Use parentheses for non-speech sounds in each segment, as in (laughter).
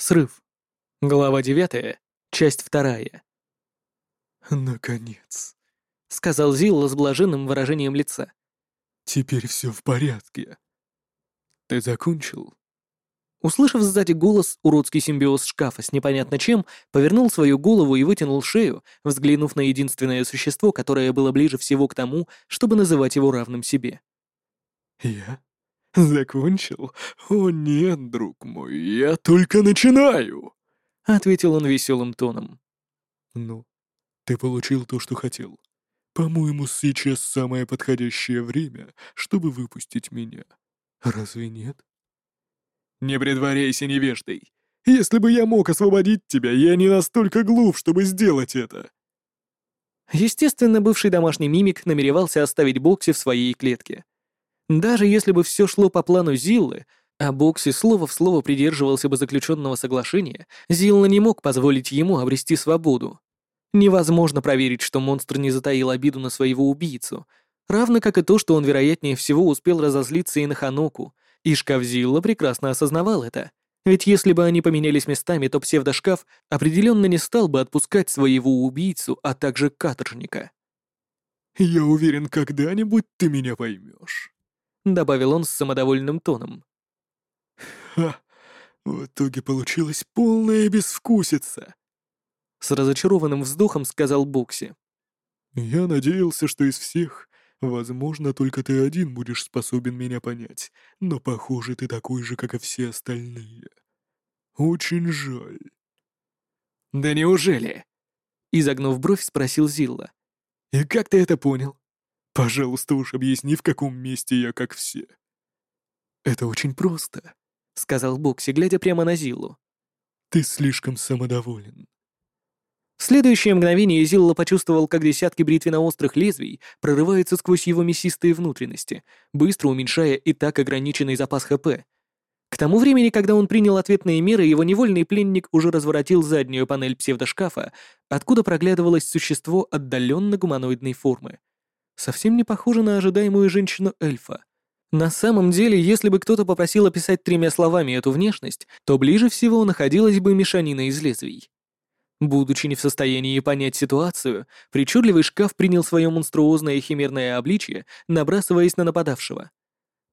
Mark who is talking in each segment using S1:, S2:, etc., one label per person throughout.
S1: Срыв. Глава 9, часть 2.
S2: «Наконец», —
S1: сказал Зилла с блаженным выражением лица.
S2: «Теперь все в порядке». «Ты закончил?»
S1: Услышав сзади голос, уродский симбиоз шкафа с непонятно чем повернул свою голову и вытянул шею, взглянув на единственное существо, которое было ближе всего к тому, чтобы называть его равным себе.
S2: «Я? Закончил? О нет, друг мой, я только начинаю!» — ответил он веселым тоном. «Ну, ты получил то, что хотел. По-моему, сейчас самое подходящее время, чтобы выпустить меня. Разве нет?» «Не притворяйся невеждой. Если бы я мог освободить тебя, я не настолько глуп, чтобы сделать это».
S1: Естественно, бывший домашний мимик намеревался оставить Бокси в своей клетке. Даже если бы все шло по плану Зиллы, а Бокси слово в слово придерживался бы заключенного соглашения, Зилла не мог позволить ему обрести свободу. Невозможно проверить, что монстр не затаил обиду на своего убийцу, равно как и то, что он, вероятнее всего, успел разозлиться и на Ханоку, и шкаф прекрасно осознавал это. Ведь если бы они поменялись местами, то псевдошкаф определенно не стал бы отпускать своего убийцу, а также каторжника.
S2: «Я уверен, когда-нибудь ты меня поймешь», —
S1: добавил он с самодовольным тоном.
S2: «Ха, в итоге получилась полная безвкусица», —
S1: с разочарованным вздохом сказал Бокси.
S2: «Я надеялся, что из всех Возможно, только ты один будешь способен меня понять, но, похоже, ты такой же, как и все остальные. Очень жаль».
S1: «Да неужели?» — изогнув бровь, спросил Зилла.
S2: «И как ты это понял? Пожалуйста, уж объясни, в каком месте я как все».
S1: «Это очень просто», — сказал Бокси, глядя прямо на Зиллу.
S2: «Ты слишком самодоволен.
S1: В следующее мгновение Зилла почувствовал, как десятки бритвенно-острых лезвий прорываются сквозь его мясистые внутренности, быстро уменьшая и так ограниченный запас ХП. К тому времени, когда он принял ответные меры, его невольный пленник уже разворотил заднюю панель псевдошкафа, откуда проглядывалось существо отдаленно гуманоидной формы. Совсем не похоже на ожидаемую женщину-эльфа. На самом деле, если бы кто-то попросил описать тремя словами эту внешность, то ближе всего находилась бы мешанина из лезвий. Будучи не в состоянии понять ситуацию, причудливый шкаф принял свое монструозное химерное обличие, набрасываясь на нападавшего.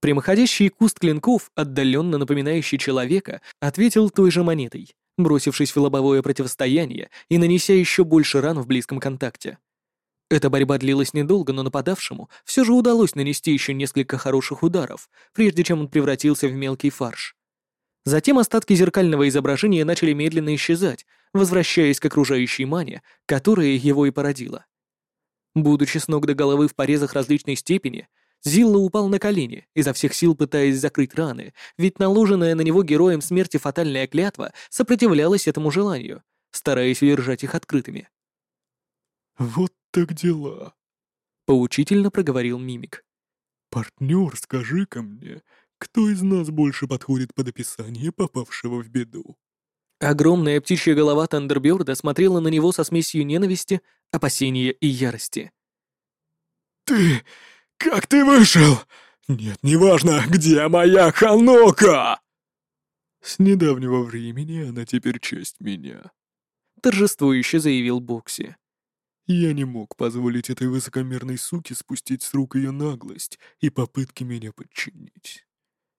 S1: Прямоходящий куст клинков, отдаленно напоминающий человека, ответил той же монетой, бросившись в лобовое противостояние и нанеся еще больше ран в близком контакте. Эта борьба длилась недолго, но нападавшему все же удалось нанести еще несколько хороших ударов, прежде чем он превратился в мелкий фарш. Затем остатки зеркального изображения начали медленно исчезать, возвращаясь к окружающей мане, которая его и породила. Будучи с ног до головы в порезах различной степени, Зилла упал на колени, изо всех сил пытаясь закрыть раны, ведь наложенная на него героем смерти фатальная клятва сопротивлялась этому желанию, стараясь удержать их открытыми.
S2: «Вот так дела», —
S1: поучительно проговорил мимик.
S2: «Партнер, скажи-ка мне, кто из нас больше подходит под описание попавшего в беду?
S1: Огромная птичья голова Тандерберда смотрела на него со смесью ненависти, опасения и ярости.
S2: «Ты... как ты вышел? Нет, неважно, где моя Ханока!» «С недавнего времени она теперь часть меня», —
S1: торжествующе заявил Бокси.
S2: «Я не мог позволить этой высокомерной суке спустить с рук ее наглость и попытки меня подчинить.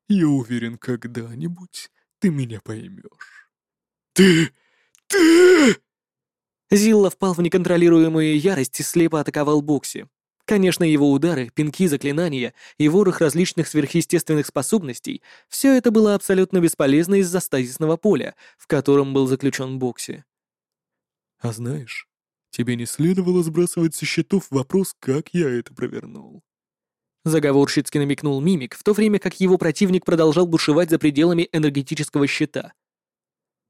S2: Я уверен, когда-нибудь ты меня поймешь. Ты... ты...
S1: Зилла впал в неконтролируемую ярость и слепо атаковал Бокси. Конечно, его удары, пинки, заклинания и ворох различных сверхъестественных способностей — все это было абсолютно бесполезно из-за стазисного поля, в котором был заключен Бокси.
S2: «А знаешь, тебе не следовало сбрасывать со счетов вопрос, как я это провернул.
S1: Заговорщицки намекнул мимик, в то время как его противник продолжал бушевать за пределами энергетического щита.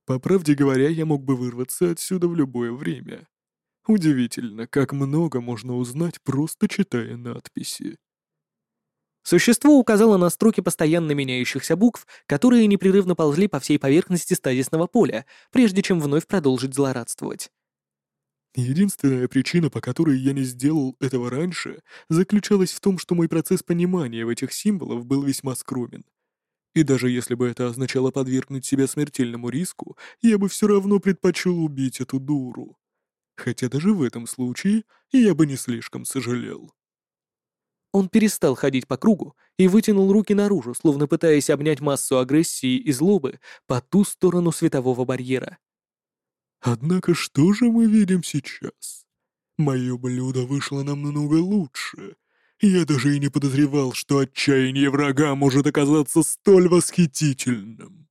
S2: По правде говоря, я мог бы вырваться отсюда в любое время. Удивительно, как много можно узнать, просто читая надписи.
S1: Существо указало на строки постоянно меняющихся букв, которые непрерывно ползли по всей поверхности стазисного поля, прежде чем вновь продолжить злорадствовать.
S2: Единственная причина, по которой я не сделал этого раньше, заключалась в том, что мой процесс понимания в этих символах был весьма скромен. И даже если бы это означало подвергнуть себя смертельному риску, я бы все равно предпочел убить эту дуру. Хотя даже в этом случае я бы не слишком сожалел.
S1: Он перестал ходить по кругу и вытянул руки наружу, словно пытаясь обнять массу агрессии и злобы по ту сторону светового барьера.
S2: Однако что же мы видим сейчас? Мое блюдо вышло намного лучше. Я даже и не подозревал, что отчаяние врага может оказаться столь восхитительным.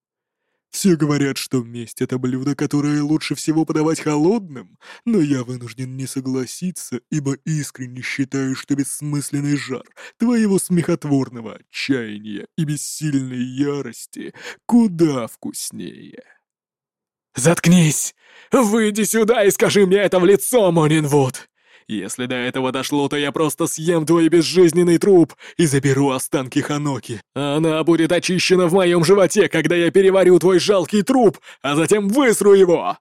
S2: Все говорят, что месть — это блюдо, которое лучше всего подавать холодным, но я вынужден не согласиться, ибо искренне считаю, что бессмысленный жар твоего смехотворного отчаяния и бессильной ярости куда вкуснее. «Заткнись! Выйди сюда и скажи мне это в лицо, Монинвуд! Если до этого дошло, то я просто съем твой безжизненный труп и заберу останки Ханоки. Она будет очищена в моем животе, когда я переварю твой жалкий труп, а затем высру его!»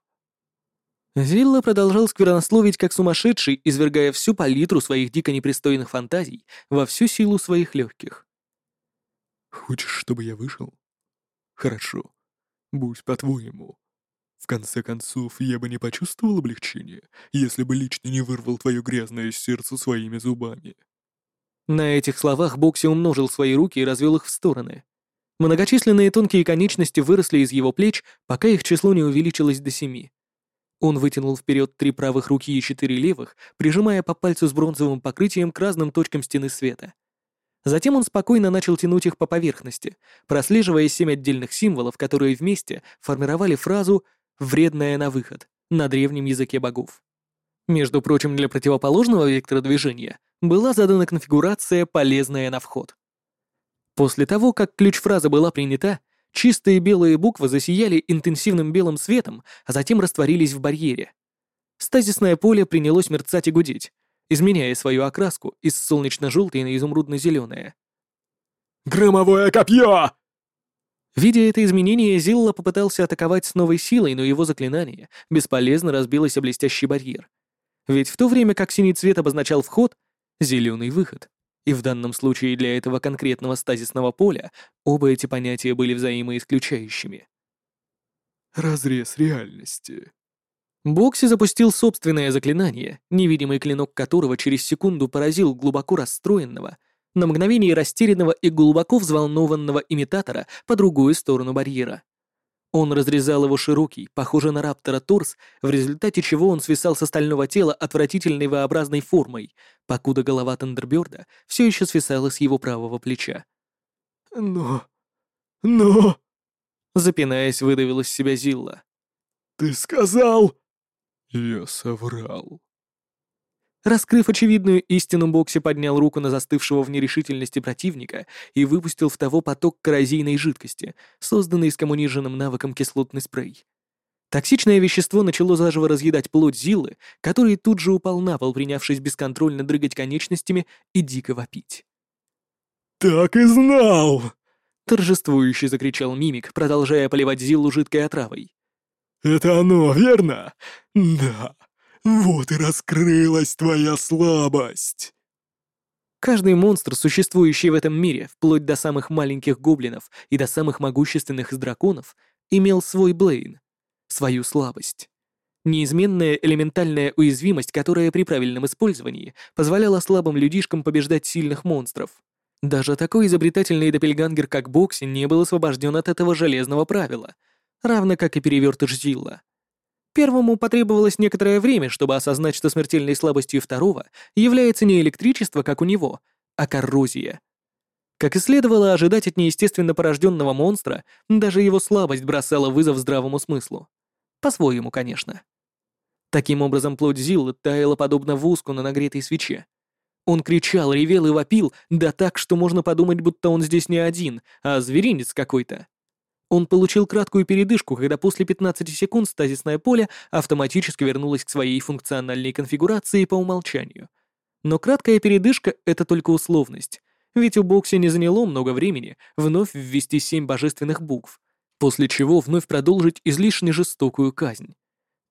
S1: Зилла продолжал сквернословить как сумасшедший, извергая всю палитру своих дико непристойных фантазий во всю силу своих легких.
S2: «Хочешь, чтобы я вышел? Хорошо. Будь по-твоему. В конце концов, я бы не почувствовал облегчения, если бы лично не вырвал твое грязное сердце своими зубами.
S1: На этих словах Бокси умножил свои руки и развел их в стороны. Многочисленные тонкие конечности выросли из его плеч, пока их число не увеличилось до семи. Он вытянул вперед три правых руки и четыре левых, прижимая по пальцу с бронзовым покрытием к разным точкам стены света. Затем он спокойно начал тянуть их по поверхности, прослеживая семь отдельных символов, которые вместе формировали фразу вредная на выход, на древнем языке богов. Между прочим, для противоположного вектора движения была задана конфигурация «полезная на вход». После того, как ключ-фраза была принята, чистые белые буквы засияли интенсивным белым светом, а затем растворились в барьере. Стазисное поле принялось мерцать и гудеть, изменяя свою окраску из солнечно-желтой на изумрудно-зеленое.
S2: «Громовое копье!»
S1: Видя это изменение, Зилла попытался атаковать с новой силой, но его заклинание бесполезно разбилось о блестящий барьер. Ведь в то время как синий цвет обозначал вход, зеленый выход. И в данном случае для этого конкретного стазисного поля оба эти понятия были взаимоисключающими.
S2: Разрез реальности.
S1: Бокси запустил собственное заклинание, невидимый клинок которого через секунду поразил глубоко расстроенного на мгновение растерянного и глубоко взволнованного имитатора по другую сторону барьера. Он разрезал его широкий, похожий на раптора торс, в результате чего он свисал с остального тела отвратительной V-образной формой, покуда голова Тандерберда все еще свисала с его правого плеча.
S2: «Но... но...»
S1: Запинаясь, выдавил из себя Зилла.
S2: «Ты сказал...» «Я соврал»,
S1: Раскрыв очевидную истину, Бокси поднял руку на застывшего в нерешительности противника и выпустил в того поток коррозийной жидкости, созданный скоммуниженным навыком кислотный спрей. Токсичное вещество начало заживо разъедать плоть Зилы, который тут же упал на пол, принявшись бесконтрольно дрыгать конечностями и дико вопить.
S2: «Так и знал!»
S1: — торжествующе закричал Мимик, продолжая поливать Зилу жидкой отравой.
S2: «Это оно, верно? Да, вот и раскрылась твоя слабость!»
S1: Каждый монстр, существующий в этом мире, вплоть до самых маленьких гоблинов и до самых могущественных из драконов, имел свой Блейн, свою слабость. Неизменная элементальная уязвимость, которая при правильном использовании позволяла слабым людишкам побеждать сильных монстров. Даже такой изобретательный допельгангер, как Бокси, не был освобожден от этого железного правила, равно как и перевертыш Зилла. Первому потребовалось некоторое время, чтобы осознать, что смертельной слабостью второго является не электричество, как у него, а коррозия. Как и следовало ожидать от неестественно порожденного монстра, даже его слабость бросала вызов здравому смыслу. По-своему, конечно. Таким образом, плоть Зиллы таяла подобно вуску на нагретой свече. Он кричал, ревел и вопил, да так, что можно подумать, будто он здесь не один, а зверинец какой-то. Он получил краткую передышку, когда после 15 секунд стазисное поле автоматически вернулось к своей функциональной конфигурации по умолчанию. Но краткая передышка — это только условность, ведь у Бокси не заняло много времени вновь ввести семь божественных букв, после чего вновь продолжить излишне жестокую казнь.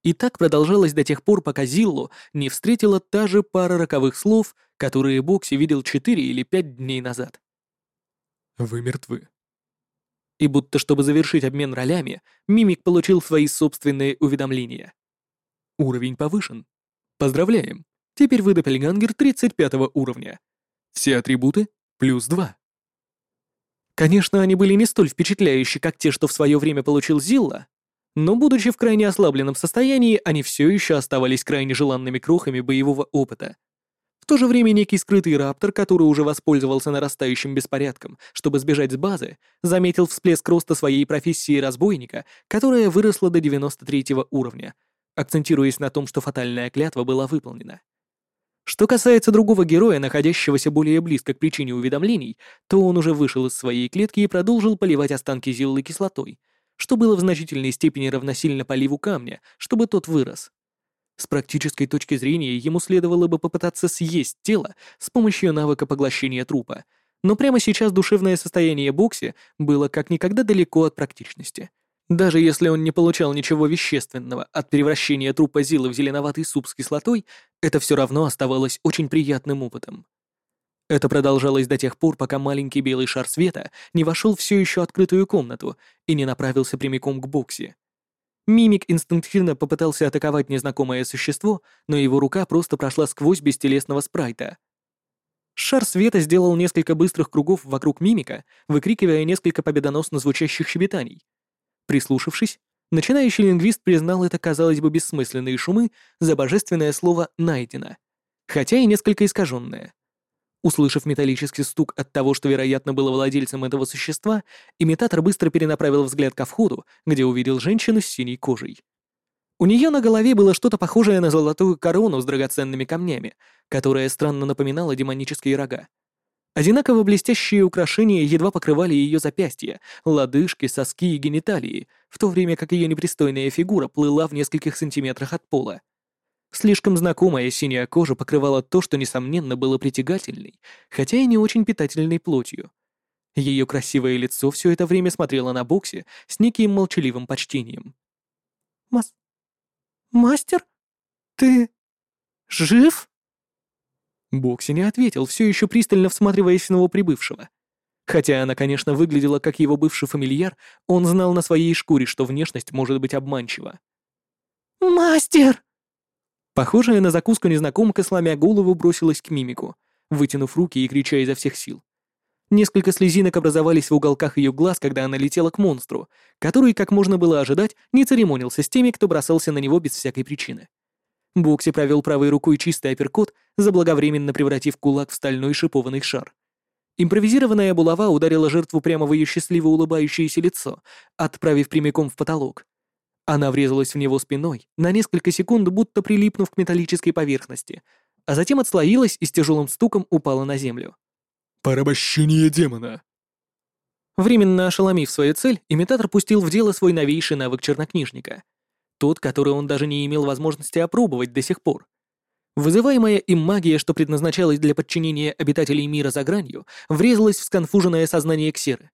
S1: И так продолжалось до тех пор, пока Зиллу не встретила та же пара роковых слов, которые Бокси видел четыре или пять дней назад.
S2: «Вы мертвы»,
S1: И будто чтобы завершить обмен ролями, Мимик получил свои собственные уведомления. Уровень повышен. Поздравляем! Теперь вы Доппельгангер 35 уровня. Все атрибуты — плюс 2. Конечно, они были не столь впечатляющие, как те, что в свое время получил Зилла, но, будучи в крайне ослабленном состоянии, они все еще оставались крайне желанными крохами боевого опыта. В то же время некий скрытый раптор, который уже воспользовался нарастающим беспорядком, чтобы сбежать с базы, заметил всплеск роста своей профессии разбойника, которая выросла до 93 уровня, акцентируясь на том, что фатальная клятва была выполнена. Что касается другого героя, находящегося более близко к причине уведомлений, то он уже вышел из своей клетки и продолжил поливать останки Зиллы кислотой, что было в значительной степени равносильно поливу камня, чтобы тот вырос. С практической точки зрения ему следовало бы попытаться съесть тело с помощью навыка поглощения трупа, но прямо сейчас душевное состояние Бокси было как никогда далеко от практичности. Даже если он не получал ничего вещественного от превращения трупа Зилы в зеленоватый суп с кислотой, это все равно оставалось очень приятным опытом. Это продолжалось до тех пор, пока маленький белый шар света не вошел все еще открытую комнату и не направился прямиком к Бокси. Мимик инстинктивно попытался атаковать незнакомое существо, но его рука просто прошла сквозь бестелесного спрайта. Шар света сделал несколько быстрых кругов вокруг мимика, выкрикивая несколько победоносно звучащих щебетаний. Прислушавшись, начинающий лингвист признал это, казалось бы, бессмысленные шумы за божественное слово «найдено», хотя и несколько искаженное — Услышав металлический стук от того, что, вероятно, было владельцем этого существа, имитатор быстро перенаправил взгляд ко входу, где увидел женщину с синей кожей. У нее на голове было что-то похожее на золотую корону с драгоценными камнями, которая странно напоминала демонические рога. Одинаково блестящие украшения едва покрывали ее запястья, лодыжки, соски и гениталии, в то время как ее непристойная фигура плыла в нескольких сантиметрах от пола. Слишком знакомая синяя кожа покрывала то, что, несомненно, было притягательной, хотя и не очень питательной плотью. Ее красивое лицо все это время смотрело на Бокси с неким молчаливым почтением.
S3: «Мас... Мастер? Ты... жив?»
S1: Бокси не ответил, все еще пристально всматриваясь в новоприбывшего. Хотя она, конечно, выглядела как его бывший фамильяр, он знал на своей шкуре, что внешность может быть обманчива.
S3: «Мастер!»
S1: Похожая на закуску незнакомка, сломя голову, бросилась к мимику, вытянув руки и крича изо всех сил. Несколько слезинок образовались в уголках ее глаз, когда она летела к монстру, который, как можно было ожидать, не церемонился с теми, кто бросался на него без всякой причины. Бокси провел правой рукой чистый апперкот, заблаговременно превратив кулак в стальной шипованный шар. Импровизированная булава ударила жертву прямо в ее счастливо улыбающееся лицо, отправив прямиком в потолок. Она врезалась в него спиной, на несколько секунд будто прилипнув к металлической поверхности, а затем отслоилась и с тяжелым стуком упала на землю.
S2: «Порабощение демона!»
S1: Временно ошеломив свою цель, имитатор пустил в дело свой новейший навык чернокнижника. Тот, который он даже не имел возможности опробовать до сих пор. Вызываемая им магия, что предназначалась для подчинения обитателей мира за гранью, врезалась в сконфуженное сознание Ксеры.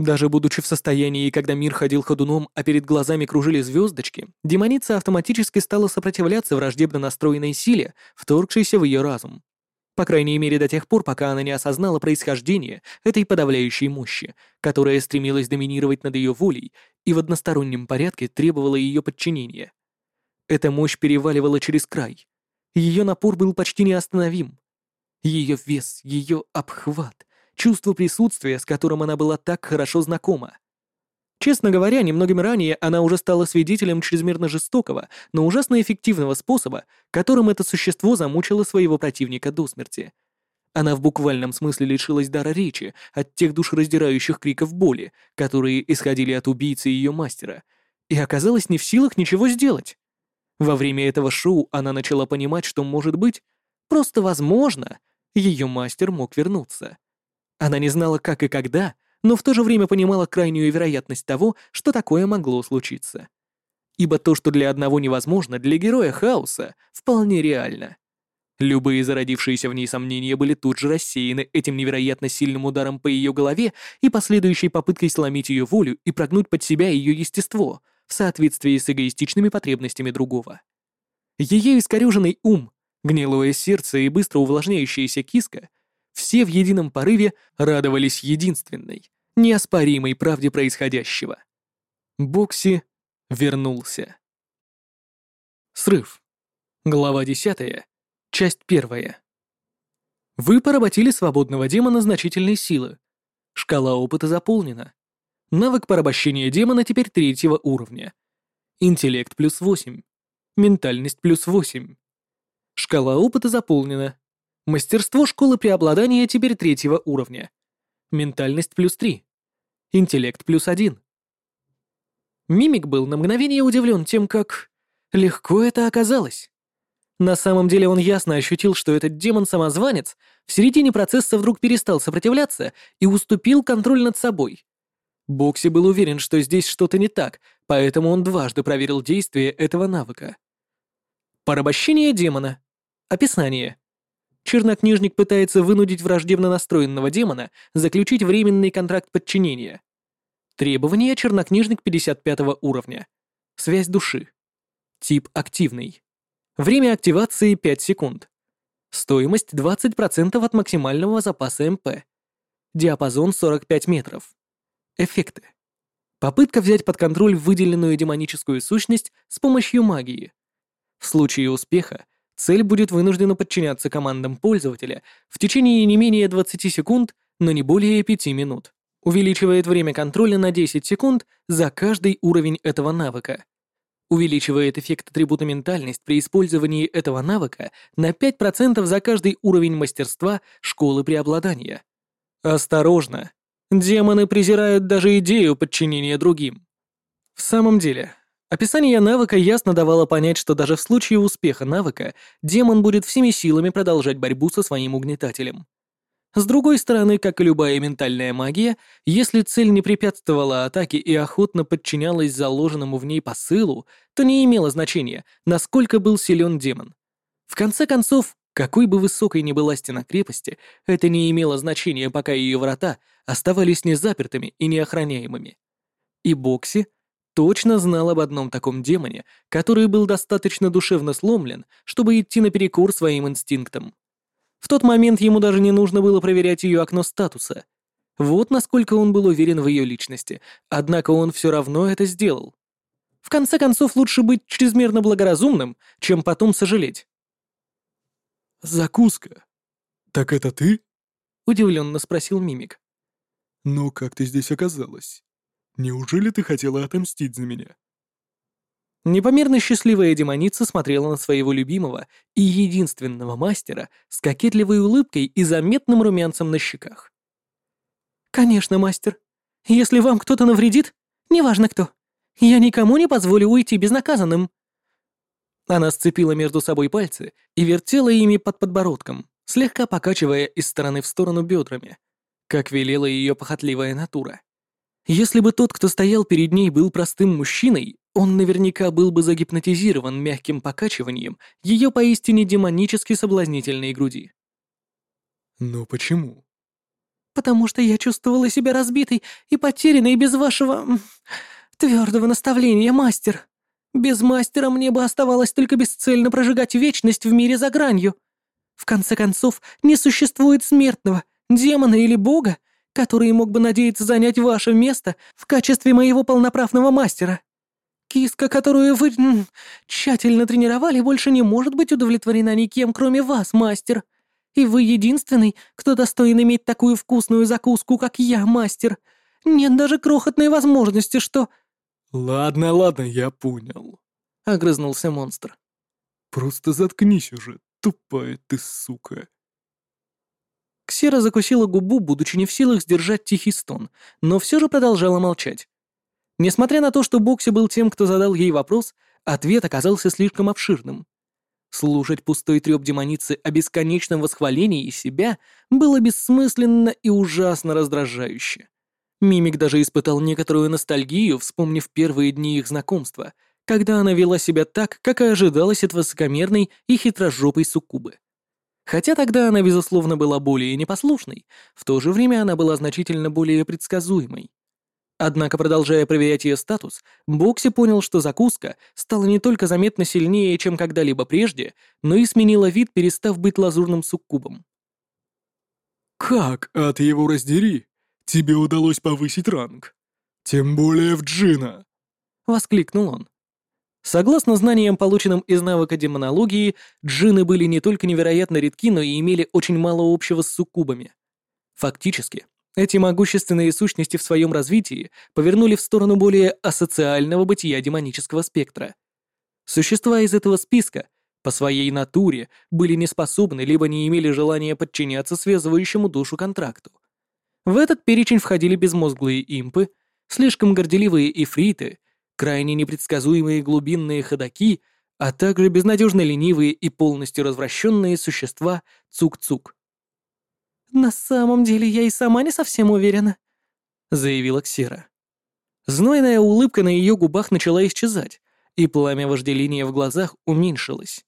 S1: Даже будучи в состоянии, когда мир ходил ходуном, а перед глазами кружили звездочки, демоница автоматически стала сопротивляться враждебно настроенной силе, вторгшейся в ее разум. По крайней мере, до тех пор, пока она не осознала происхождение этой подавляющей мощи, которая стремилась доминировать над ее волей и в одностороннем порядке требовала ее подчинения. Эта мощь переваливала через край. Ее напор был почти неостановим. Ее вес, ее обхват, чувство присутствия, с которым она была так хорошо знакома. Честно говоря, немногим ранее она уже стала свидетелем чрезмерно жестокого, но ужасно эффективного способа, которым это существо замучило своего противника до смерти. Она в буквальном смысле лишилась дара речи от тех душераздирающих криков боли, которые исходили от убийцы ее мастера, и оказалась не в силах ничего сделать. Во время этого шоу она начала понимать, что, может быть, просто возможно, ее мастер мог вернуться. Она не знала, как и когда, но в то же время понимала крайнюю вероятность того, что такое могло случиться. Ибо то, что для одного невозможно, для героя хаоса вполне реально. Любые зародившиеся в ней сомнения были тут же рассеяны этим невероятно сильным ударом по ее голове и последующей попыткой сломить ее волю и прогнуть под себя ее естество в соответствии с эгоистичными потребностями другого. Ее искореженный ум, гнилое сердце и быстро увлажняющаяся киска — все в едином порыве радовались единственной, неоспоримой правде происходящего. Бокси вернулся. Срыв. Глава 10. Часть 1. Вы поработили свободного демона значительной силы. Шкала опыта заполнена. Навык порабощения демона теперь третьего уровня. Интеллект плюс 8. Ментальность плюс 8. Шкала опыта заполнена. Мастерство школы преобладания теперь третьего уровня. Ментальность плюс 3. Интеллект плюс 1. Мимик был на мгновение удивлен тем, как легко это оказалось. На самом деле он ясно ощутил, что этот демон-самозванец в середине процесса вдруг перестал сопротивляться и уступил контроль над собой. Бокси был уверен, что здесь что-то не так, поэтому он дважды проверил действие этого навыка. Порабощение демона. Описание. Чернокнижник пытается вынудить враждебно настроенного демона заключить временный контракт подчинения. Требования чернокнижник 55 уровня. Связь души. Тип активный. Время активации 5 секунд. Стоимость 20% от максимального запаса МП. Диапазон 45 метров. Эффекты. Попытка взять под контроль выделенную демоническую сущность с помощью магии. В случае успеха цель будет вынуждена подчиняться командам пользователя в течение не менее 20 секунд, но не более 5 минут. Увеличивает время контроля на 10 секунд за каждый уровень этого навыка. Увеличивает эффект атрибута ментальность при использовании этого навыка на 5% за каждый уровень мастерства школы преобладания. Осторожно! Демоны презирают даже идею подчинения другим. В самом деле, описание навыка ясно давало понять, что даже в случае успеха навыка демон будет всеми силами продолжать борьбу со своим угнетателем. С другой стороны, как и любая ментальная магия, если цель не препятствовала атаке и охотно подчинялась заложенному в ней посылу, то не имело значения, насколько был силен демон. В конце концов, какой бы высокой ни была стена крепости, это не имело значения, пока ее врата оставались незапертыми и неохраняемыми. И Бокси точно знал об одном таком демоне, который был достаточно душевно сломлен, чтобы идти наперекор своим инстинктам. В тот момент ему даже не нужно было проверять ее окно статуса. Вот насколько он был уверен в ее личности, однако он все равно это сделал. В конце концов, лучше быть чрезмерно благоразумным, чем потом сожалеть.
S2: «Закуска. Так это ты?»
S1: — удивленно спросил Мимик.
S2: «Ну, как ты здесь оказалась? Неужели ты хотела отомстить за меня?»
S1: Непомерно счастливая демоница смотрела на своего любимого и единственного мастера с кокетливой улыбкой и заметным румянцем на щеках. «Конечно, мастер. Если вам кто-то навредит, неважно кто, я никому не позволю уйти безнаказанным». Она сцепила между собой пальцы и вертела ими под подбородком, слегка покачивая из стороны в сторону бедрами, как велела ее похотливая натура. Если бы тот, кто стоял перед ней, был простым мужчиной, он наверняка был бы загипнотизирован мягким покачиванием ее поистине демонически соблазнительной груди.
S2: «Но почему?»
S3: «Потому что я чувствовала себя разбитой и потерянной без вашего... твердого наставления, мастер. Без мастера мне бы оставалось только бесцельно прожигать вечность в мире за гранью. В конце концов, не существует смертного, демона или бога, который мог бы надеяться занять ваше место в качестве моего полноправного мастера. Киска, которую вы тщательно тренировали, больше не может быть удовлетворена никем, кроме вас, мастер. И вы единственный, кто достоин иметь такую вкусную закуску, как я, мастер. Нет даже крохотной возможности, что...»
S2: «Ладно, ладно, я понял», — огрызнулся монстр. «Просто заткнись уже, тупая ты сука».
S1: Ксера закусила губу, будучи не в силах сдержать тихий стон, но все же продолжала молчать. Несмотря на то, что Бокси был тем, кто задал ей вопрос, ответ оказался слишком обширным. Слушать пустой трёп демоницы о бесконечном восхвалении себя было бессмысленно и ужасно раздражающе. Мимик даже испытал некоторую ностальгию, вспомнив первые дни их знакомства, когда она вела себя так, как и ожидалось от высокомерной и хитрожопой суккубы. Хотя тогда она, безусловно, была более непослушной, в то же время она была значительно более предсказуемой. Однако, продолжая проверять ее статус, Бокси понял, что закуска стала не только заметно сильнее, чем когда-либо прежде, но и сменила вид, перестав быть лазурным суккубом.
S2: «Как, от его раздери? тебе удалось повысить ранг. Тем более в Джина!»
S1: — воскликнул он. Согласно знаниям, полученным из навыка демонологии, джины были не только невероятно редки, но и имели очень мало общего с суккубами. Фактически, эти могущественные сущности в своем развитии повернули в сторону более асоциального бытия демонического спектра. Существа из этого списка по своей натуре были неспособны либо не имели желания подчиняться связывающему душу контракту. В этот перечень входили безмозглые импы, слишком горделивые ифриты, крайне непредсказуемые глубинные ходаки, а также безнадежно ленивые и полностью развращенные существа цук-цук.
S3: «На самом деле я и сама не совсем уверена», — заявила Ксера.
S1: Знойная улыбка на ее губах начала исчезать, и пламя вожделения в глазах уменьшилось.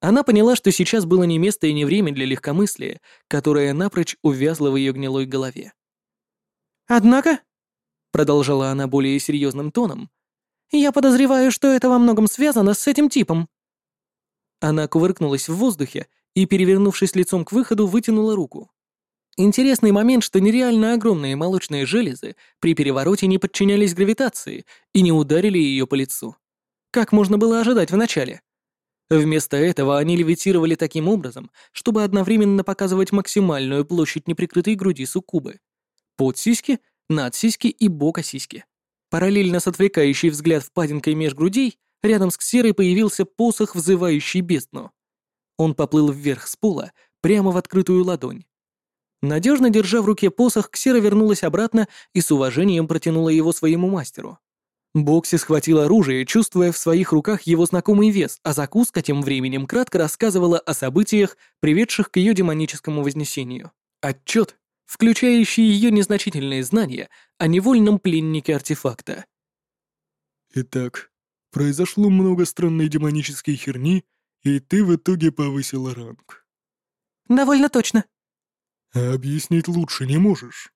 S1: Она поняла, что сейчас было не место и не время для легкомыслия, которое напрочь увязло в ее гнилой голове.
S3: «Однако», — продолжала
S1: она более серьезным тоном,
S3: «я подозреваю, что это во многом связано с этим типом».
S1: Она кувыркнулась в воздухе и, перевернувшись лицом к выходу, вытянула руку. Интересный момент, что нереально огромные молочные железы при перевороте не подчинялись гравитации и не ударили ее по лицу. Как можно было ожидать вначале? Вместо этого они левитировали таким образом, чтобы одновременно показывать максимальную площадь неприкрытой груди суккубы. Под сиськи, над сиськи и бока сиськи. Параллельно с отвлекающей взгляд впадинкой меж грудей, рядом с ксерой появился посох, взывающий бездну. Он поплыл вверх с пола, прямо в открытую ладонь. Надежно держа в руке посох, Ксера вернулась обратно и с уважением протянула его своему мастеру. Бокси схватил оружие, чувствуя в своих руках его знакомый вес, а закуска тем временем кратко рассказывала о событиях, приведших к ее демоническому вознесению. Отчет, включающий ее незначительные знания о невольном пленнике артефакта.
S2: «Итак, произошло много странной демонической херни, и ты в итоге повысила ранг».
S3: «Довольно точно»,
S2: а объяснить лучше не можешь?»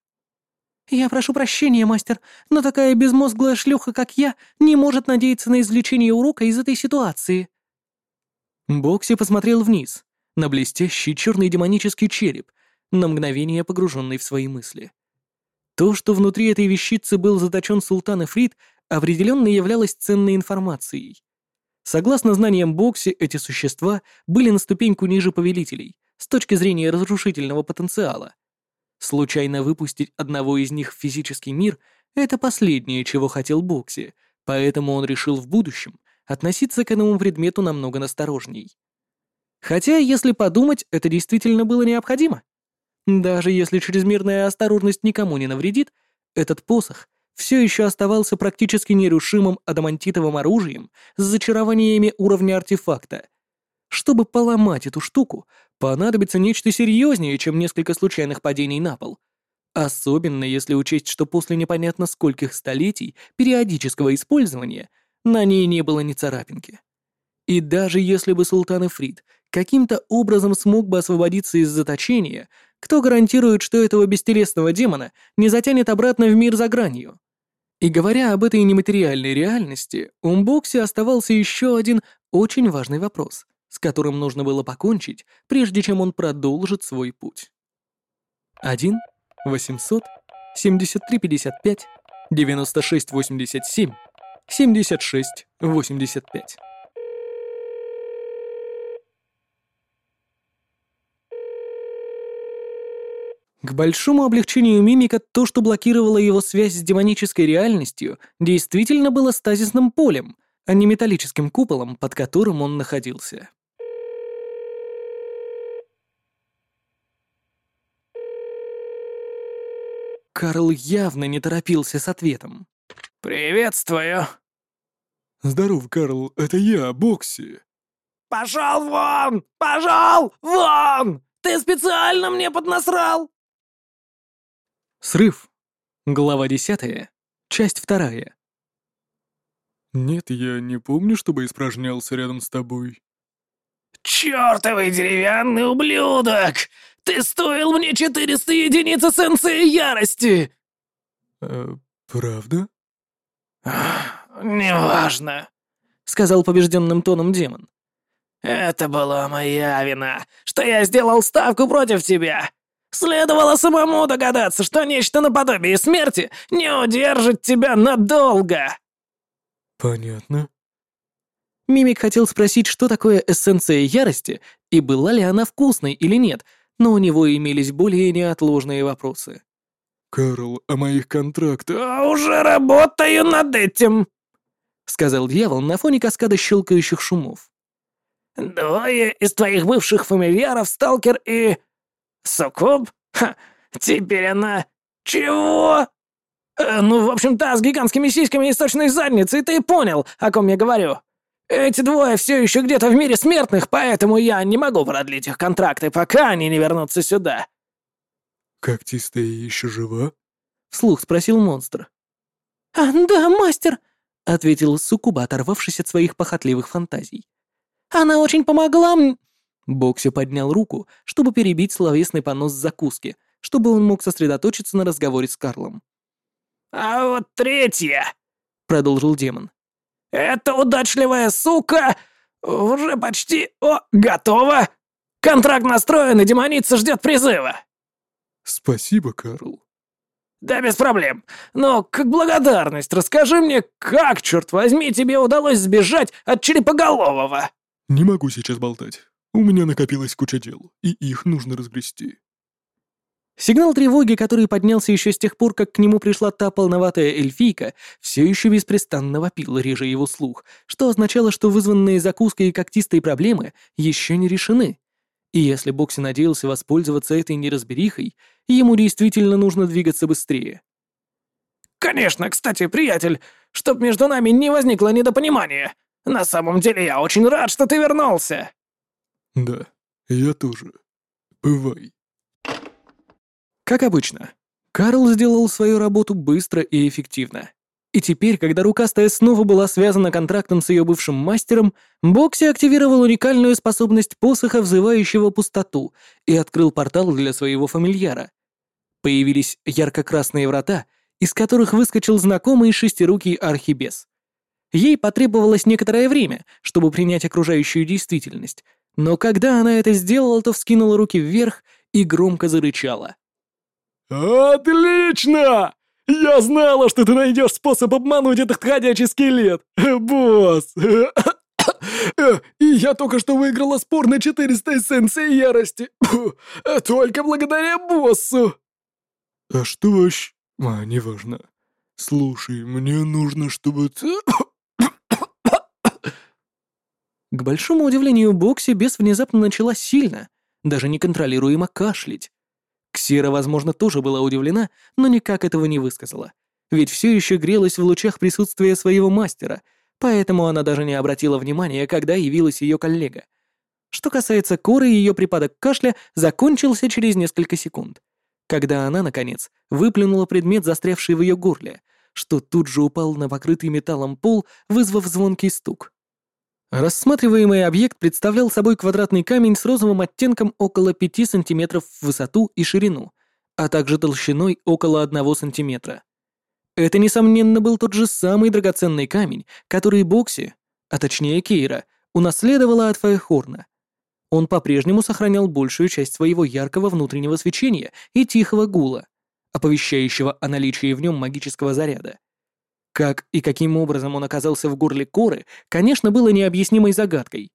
S3: «Я прошу прощения, мастер, но такая безмозглая шлюха, как я, не может надеяться на извлечение урока из этой ситуации».
S1: Бокси посмотрел вниз, на блестящий черный демонический череп, на мгновение погруженный в свои мысли. То, что внутри этой вещицы был заточен султан Эфрит, определенно являлось ценной информацией. Согласно знаниям Бокси, эти существа были на ступеньку ниже повелителей — с точки зрения разрушительного потенциала. Случайно выпустить одного из них в физический мир — это последнее, чего хотел Бокси, поэтому он решил в будущем относиться к этому предмету намного насторожней. Хотя, если подумать, это действительно было необходимо. Даже если чрезмерная осторожность никому не навредит, этот посох все еще оставался практически нерушимым адамантитовым оружием с зачарованиями уровня артефакта. Чтобы поломать эту штуку, понадобится нечто серьезнее, чем несколько случайных падений на пол. Особенно если учесть, что после непонятно скольких столетий периодического использования на ней не было ни царапинки. И даже если бы Султан Эфрит каким-то образом смог бы освободиться из заточения, кто гарантирует, что этого бестелесного демона не затянет обратно в мир за гранью? И говоря об этой нематериальной реальности, у Мбокси оставался еще один очень важный вопрос — с которым нужно было покончить, прежде чем он продолжит свой путь. 1 800 73 55 96 К большому облегчению мимика то, что блокировало его связь с демонической реальностью, действительно было стазисным полем, а не металлическим куполом, под которым он находился. Карл явно не торопился с ответом.
S4: «Приветствую!»
S2: «Здоров, Карл, это я, Бокси!»
S4: «Пошел вон! Пошел вон! Ты специально мне поднасрал!»
S1: Срыв. Глава десятая. Часть вторая.
S2: «Нет, я не помню, чтобы испражнялся рядом с тобой».
S4: «Чёртовый деревянный ублюдок! Ты стоил мне 400 единиц эссенции ярости!»
S2: «Э, правда?»
S4: «Неважно», — сказал побежденным тоном демон. «Это была моя вина, что я сделал ставку против тебя. Следовало самому догадаться, что нечто наподобие смерти не удержит тебя надолго!»
S2: «Понятно».
S1: Мимик хотел спросить, что такое эссенция ярости и была ли она вкусной или нет, но у него имелись более неотложные вопросы.
S2: «Карл, о моих контрактах...»
S4: «А «Уже работаю над этим!»
S1: — сказал дьявол на фоне каскада щелкающих шумов.
S4: «Двое из твоих бывших фамильяров, Сталкер и... Суккуб? Ха, теперь она... Чего?» э, «Ну, в общем, та с гигантскими сиськами и сочной задницей, ты понял, о ком я говорю. Эти двое все еще где-то в мире смертных, поэтому я не могу продлить их контракты, пока они не вернутся сюда».
S2: «Когтистая еще жива?»
S1: — вслух спросил монстр.
S3: «А, да, мастер», —
S1: ответил Суккуба, оторвавшись от своих похотливых фантазий.
S3: «Она очень помогла мне...»
S1: Бокси поднял руку, чтобы перебить словесный понос закуски, чтобы он мог сосредоточиться на разговоре с Карлом.
S4: «А вот третья», —
S1: продолжил демон.
S4: «Эта удачливая сука уже почти... О, готова! Контракт настроен, и демоница ждет призыва!»
S2: «Спасибо, Карл».
S4: «Да без проблем. Но как благодарность расскажи мне, как, черт возьми, тебе удалось сбежать от Черепоголового?»
S2: «Не могу сейчас болтать. У меня накопилась куча дел, и их нужно разгрести».
S1: Сигнал тревоги, который поднялся еще с тех пор, как к нему пришла та полноватая эльфийка, все еще беспрестанно вопил, реже его слух, что означало, что вызванные закуской и когтистой проблемы еще не решены. И если Бокси надеялся воспользоваться этой неразберихой, ему действительно нужно двигаться быстрее.
S4: «Конечно, кстати, приятель, чтоб между нами не возникло недопонимания. На самом деле я очень рад, что ты вернулся!»
S2: «Да, я тоже. Бывай».
S1: Как обычно, Карл сделал свою работу быстро и эффективно. И теперь, когда рукастая снова была связана контрактом с ее бывшим мастером, Бокси активировал уникальную способность посоха, взывающего пустоту, и открыл портал для своего фамильяра. Появились ярко-красные врата, из которых выскочил знакомый шестирукий архибес. Ей потребовалось некоторое время, чтобы принять окружающую действительность, но когда она это сделала, то вскинула руки вверх и громко зарычала.
S2: «Отлично! Я знала, что ты найдешь способ обмануть этот ходячий скелет, босс! И я только что выиграла спор на 400 эссенций ярости. Только благодаря боссу. А что вообще? А, неважно. Слушай, мне нужно, чтобы ты...
S1: К большому удивлению Бокси бес внезапно начала сильно, даже неконтролируемо кашлять. Ксира, возможно, тоже была удивлена, но никак этого не высказала. Ведь все еще грелась в лучах присутствия своего мастера, поэтому она даже не обратила внимания, когда явилась ее коллега. Что касается Коры, ее припадок кашля закончился через несколько секунд, когда она, наконец, выплюнула предмет, застрявший в ее горле, что тут же упал на покрытый металлом пол, вызвав звонкий стук. Рассматриваемый объект представлял собой квадратный камень с розовым оттенком около 5 см в высоту и ширину, а также толщиной около 1 см. Это, несомненно, был тот же самый драгоценный камень, который Бокси, а точнее Кейра, унаследовала от Файхорна. Он по-прежнему сохранял большую часть своего яркого внутреннего свечения и тихого гула, оповещающего о наличии в нем магического заряда. Как и каким образом он оказался в горле коры, конечно, было необъяснимой загадкой.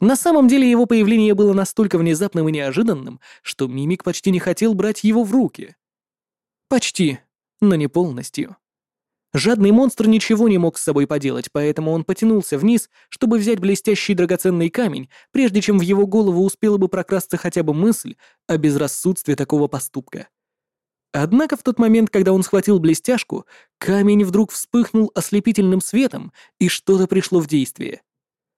S1: На самом деле его появление было настолько внезапным и неожиданным, что Мимик почти не хотел брать его в руки. Почти, но не полностью. Жадный монстр ничего не мог с собой поделать, поэтому он потянулся вниз, чтобы взять блестящий драгоценный камень, прежде чем в его голову успела бы прокрасться хотя бы мысль о безрассудстве такого поступка. Однако в тот момент, когда он схватил блестяшку, камень вдруг вспыхнул ослепительным светом, и что-то пришло в действие.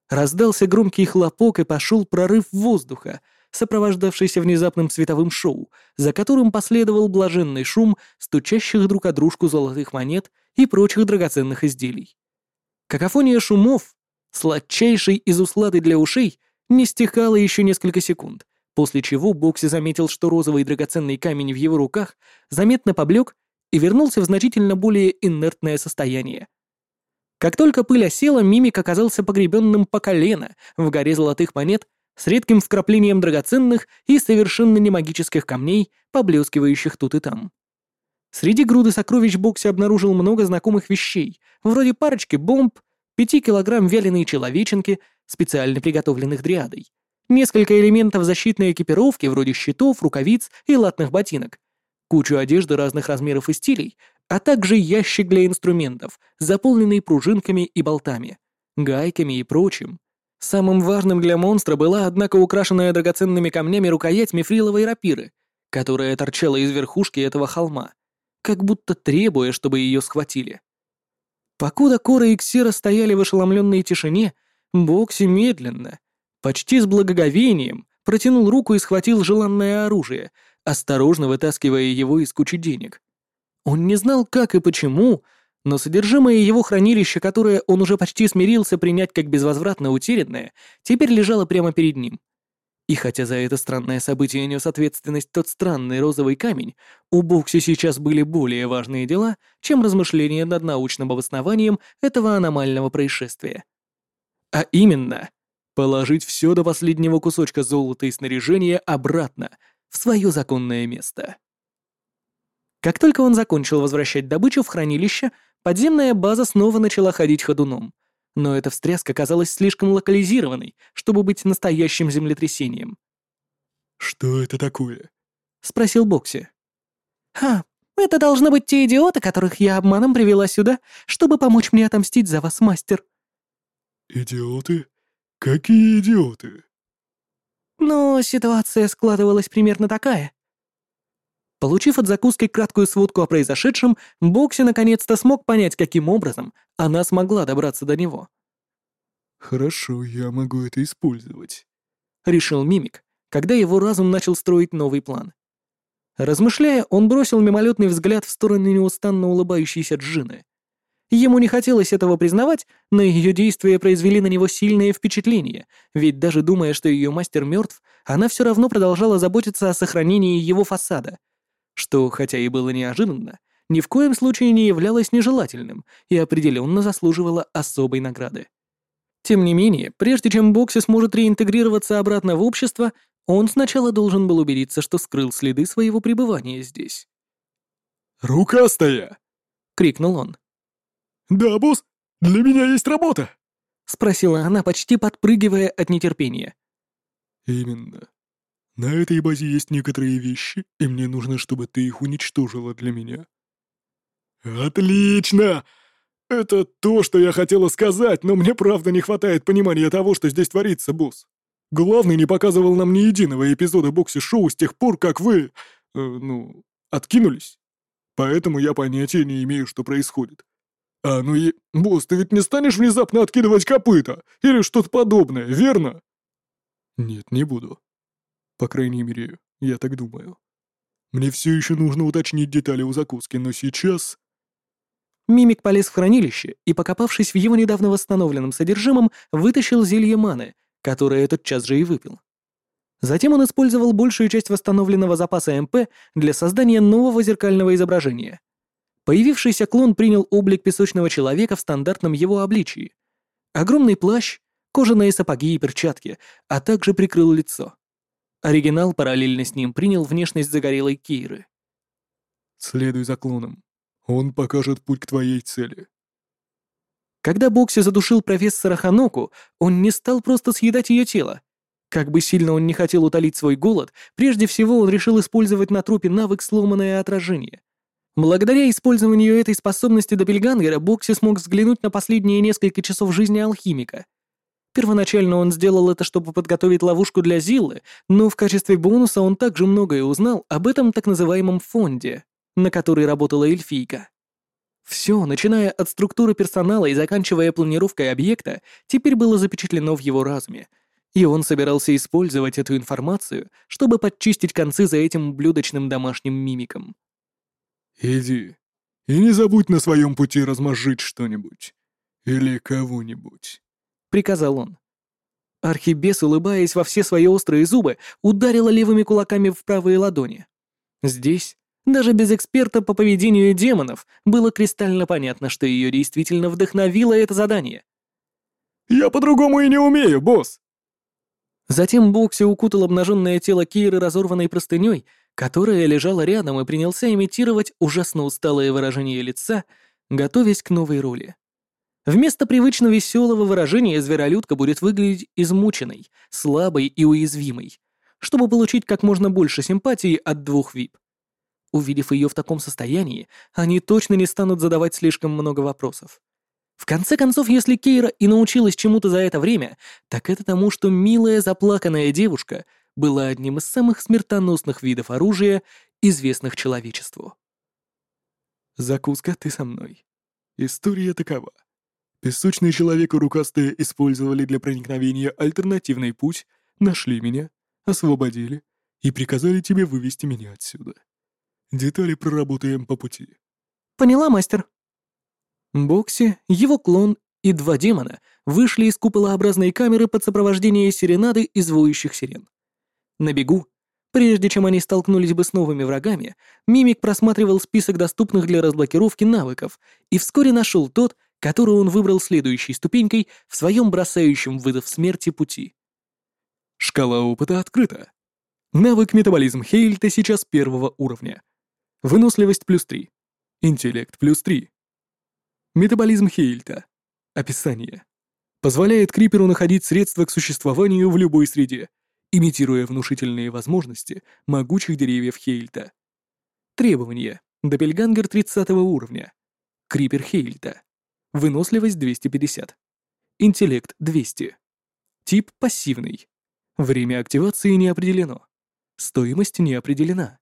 S1: Раздался громкий хлопок и пошел прорыв воздуха, сопровождавшийся внезапным световым шоу, за которым последовал блаженный шум стучащих друг о дружку золотых монет и прочих драгоценных изделий. Какофония шумов, сладчайшей из услады для ушей, не стихала еще несколько секунд, после чего Бокси заметил, что розовый драгоценный камень в его руках заметно поблек и вернулся в значительно более инертное состояние. Как только пыль осела, мимик оказался погребенным по колено в горе золотых монет с редким вкраплением драгоценных и совершенно немагических камней, поблескивающих тут и там. Среди груды сокровищ Бокси обнаружил много знакомых вещей, вроде парочки бомб, пяти килограмм вяленой человеченки, специально приготовленных дриадой, несколько элементов защитной экипировки, вроде щитов, рукавиц и латных ботинок, кучу одежды разных размеров и стилей, а также ящик для инструментов, заполненный пружинками и болтами, гайками и прочим. Самым важным для монстра была, однако, украшенная драгоценными камнями рукоять мифриловой рапиры, которая торчала из верхушки этого холма, как будто требуя, чтобы ее схватили. Покуда Кора и Ксера стояли в ошеломленной тишине, Бокси медленно, почти с благоговением, протянул руку и схватил желанное оружие, осторожно вытаскивая его из кучи денег. Он не знал, как и почему, но содержимое его хранилища, которое он уже почти смирился принять как безвозвратно утерянное, теперь лежало прямо перед ним. И хотя за это странное событие нес ответственность тот странный розовый камень, у Бокси сейчас были более важные дела, чем размышления над научным обоснованием этого аномального происшествия. А именно, положить все до последнего кусочка золота и снаряжения обратно в свое законное место. Как только он закончил возвращать добычу в хранилище, подземная база снова начала ходить ходуном. Но эта встряска казалась слишком локализированной, чтобы быть настоящим землетрясением.
S2: «Что это такое?»
S1: — спросил Бокси.
S3: «Ха, это должны быть те идиоты, которых я обманом привела сюда, чтобы помочь мне отомстить за вас, мастер».
S2: «Идиоты? Какие идиоты?»
S3: Но ситуация складывалась примерно такая.
S1: Получив от закуски краткую сводку о произошедшем, Бокси наконец-то смог понять, каким образом она смогла добраться до него.
S2: «Хорошо, я могу это использовать», —
S1: решил Мимик, когда его разум начал строить новый план. Размышляя, он бросил мимолетный взгляд в сторону неустанно улыбающейся Джины. Ему не хотелось этого признавать, но ее действия произвели на него сильное впечатление, ведь даже думая, что ее мастер мертв, она все равно продолжала заботиться о сохранении его фасада — что, хотя и было неожиданно, ни в коем случае не являлось нежелательным и определенно заслуживало особой награды. Тем не менее, прежде чем Бокси сможет реинтегрироваться обратно в общество, он сначала должен был убедиться, что скрыл следы своего пребывания здесь.
S2: «Рукастая!»
S1: — крикнул он.
S2: «Да, босс, для меня есть работа!»
S1: — спросила она, почти подпрыгивая от нетерпения.
S2: «Именно. На этой базе есть некоторые вещи, и мне нужно, чтобы ты их уничтожила для меня». «Отлично! Это то, что я хотела сказать, но мне правда не хватает понимания того, что здесь творится, босс. Главный не показывал нам ни единого эпизода бокси-шоу с тех пор, как вы... Э, ну, откинулись. Поэтому я понятия не имею, что происходит. А, ну и... Босс, ты ведь не станешь внезапно откидывать копыта? Или что-то подобное, верно? Нет, не буду. По крайней мере, я так думаю. Мне все еще нужно уточнить детали у закуски, но сейчас...
S1: Мимик полез в хранилище и, покопавшись в его недавно восстановленном содержимом, вытащил зелье маны, которое этот час же и выпил. Затем он использовал большую часть восстановленного запаса МП для создания нового зеркального изображения. Появившийся клон принял облик песочного человека в стандартном его обличии. Огромный плащ, кожаные сапоги и перчатки, а также прикрыл лицо. Оригинал параллельно с ним принял внешность загорелой Кейры.
S2: «Следуй за клоном. Он покажет путь к твоей цели».
S1: Когда Бокси задушил профессора Ханоку, он не стал просто съедать ее тело. Как бы сильно он не хотел утолить свой голод, прежде всего он решил использовать на трупе навык «Сломанное отражение». Благодаря использованию этой способности Доппельгангера Бокси смог взглянуть на последние несколько часов жизни алхимика. Первоначально он сделал это, чтобы подготовить ловушку для Зиллы, но в качестве бонуса он также многое узнал об этом так называемом фонде, на который работала эльфийка. Все, начиная от структуры персонала и заканчивая планировкой объекта, теперь было запечатлено в его разуме, и он собирался использовать эту информацию, чтобы подчистить концы за этим ублюдочным домашним мимиком.
S2: «Иди, и не забудь на своем пути размозжить что-нибудь. Или кого-нибудь»
S1: приказал он. Архибес, улыбаясь во все свои острые зубы, ударила левыми кулаками в правые ладони. Здесь, даже без эксперта по поведению демонов, было кристально понятно, что ее действительно вдохновило это задание.
S2: «Я по-другому и не умею, босс!»
S5: Затем Бокси укутал обнаженное тело Кейры разорванной простыней, которая лежала рядом и принялся имитировать ужасно усталое выражение лица, готовясь к новой роли. Вместо привычно веселого выражения зверолюдка будет выглядеть измученной, слабой и уязвимой, чтобы получить как можно больше симпатии от двух вип. Увидев ее в таком состоянии, они точно не станут задавать слишком много вопросов. В конце концов, если Кейра и научилась чему-то за это время, так это тому, что милая заплаканная девушка была одним из самых смертоносных видов оружия, известных человечеству.
S1: «Закуска, ты со мной. История такова. Песочный человек и рукастые использовали для проникновения альтернативный путь, нашли меня, освободили и приказали тебе вывести меня отсюда. Детали проработаем по пути».
S6: «Поняла, мастер»,
S5: Бокси, его клон и два демона вышли из куполообразной камеры под сопровождение серенады из воющих сирен. На бегу, прежде чем они столкнулись бы с новыми врагами, Мимик просматривал список доступных для разблокировки навыков и вскоре нашел тот, который он выбрал следующей ступенькой в своем бросающем вызов смерти пути.
S1: Шкала опыта открыта. Навык метаболизм Хейльта сейчас первого уровня. Выносливость плюс 3. Интеллект плюс 3. Метаболизм Хейльта. Описание. Позволяет Криперу находить средства к существованию в любой среде, имитируя внушительные возможности могучих деревьев Хейльта. Требования. Доппельгангер 30 уровня. Крипер Хейльта. Выносливость 250. Интеллект 200. Тип пассивный. Время активации не определено. Стоимость не определена.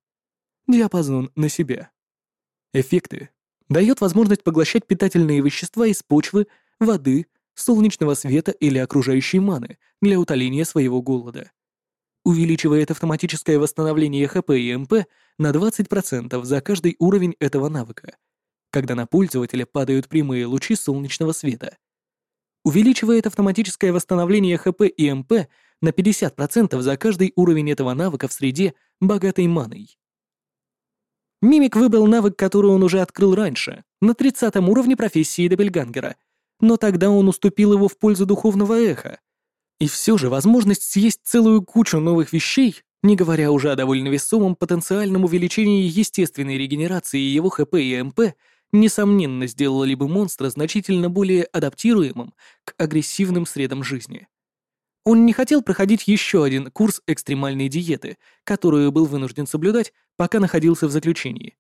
S1: Диапазон на себя. Эффекты дает возможность поглощать питательные вещества из почвы, воды, солнечного света или окружающей маны для утоления своего голода. Увеличивает автоматическое восстановление ХП и МП на 20% за каждый уровень этого навыка, когда на пользователя падают прямые лучи солнечного света. Увеличивает автоматическое восстановление ХП и МП на 50% за каждый уровень этого навыка в среде, богатой маной. Мимик выбрал навык, который он уже открыл раньше, на 30 уровне профессии Добельгангера, но тогда он уступил его в пользу духовного эха. И все же возможность съесть целую кучу новых вещей, не говоря уже о довольно весомом потенциальном увеличении естественной регенерации его ХП и МП, несомненно сделали бы монстра значительно более адаптируемым к агрессивным средам жизни. Он не хотел проходить еще один курс экстремальной диеты, которую был вынужден соблюдать, пока находился в заключении.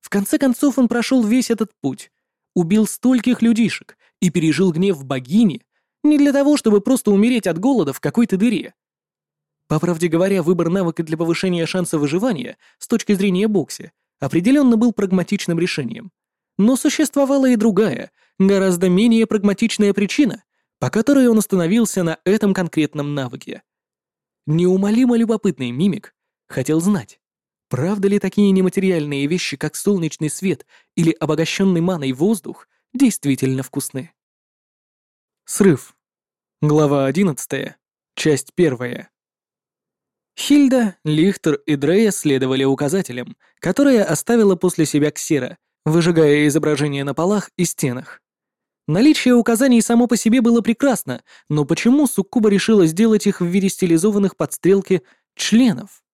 S1: В конце концов он прошел весь этот путь, убил стольких людишек и пережил гнев богини не для того, чтобы просто умереть от голода в какой-то дыре. По правде говоря, выбор навыка для повышения шанса выживания с точки зрения бокси определенно был прагматичным решением. Но существовала и другая, гораздо менее прагматичная причина, по которой он остановился на этом конкретном навыке. Неумолимо любопытный мимик хотел знать, правда ли такие нематериальные вещи, как солнечный свет или обогащенный маной воздух, действительно вкусны. Срыв. Глава 11. Часть 1. Хильда, Лихтер и Дрея следовали указателям, которые оставила после себя Ксера, выжигая изображения на полах и стенах. Наличие указаний само по себе было прекрасно, но почему Суккуба решила сделать их в виде стилизованных под стрелки членов?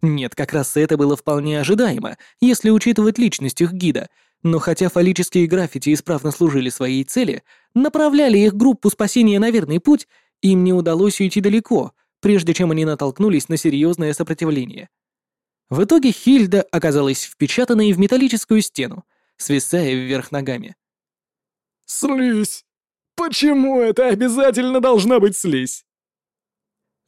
S1: Нет, как раз это было вполне ожидаемо, если учитывать личность их гида, но хотя фаллические граффити исправно служили своей цели, направляли их группу спасения на верный путь, им не удалось уйти далеко, прежде чем они натолкнулись на серьезное сопротивление. В итоге Хильда оказалась впечатанной в металлическую стену, свисая вверх ногами. Слизь! Почему это обязательно должна быть слизь?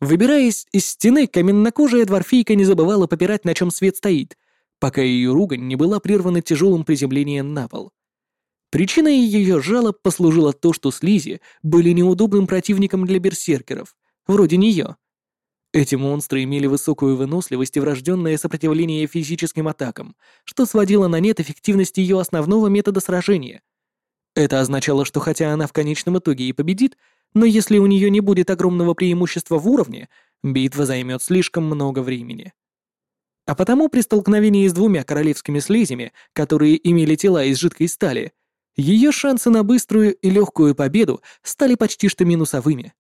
S5: Выбираясь из стены, каменнокожая дворфийка не забывала попирать, на чем свет стоит, пока ее ругань не была прервана тяжелым приземлением на пол. Причиной ее жалоб послужило то, что слизи были неудобным противником для берсеркеров, вроде нее. Эти монстры имели высокую выносливость и врожденное сопротивление физическим атакам, что сводило на нет эффективность ее основного метода сражения — это означало, что хотя она в конечном итоге и победит, но если у нее не будет огромного преимущества в уровне, битва займет слишком много времени. А потому при столкновении с двумя королевскими слизями, которые имели тела из жидкой стали, ее шансы на быструю и легкую победу стали почти что минусовыми.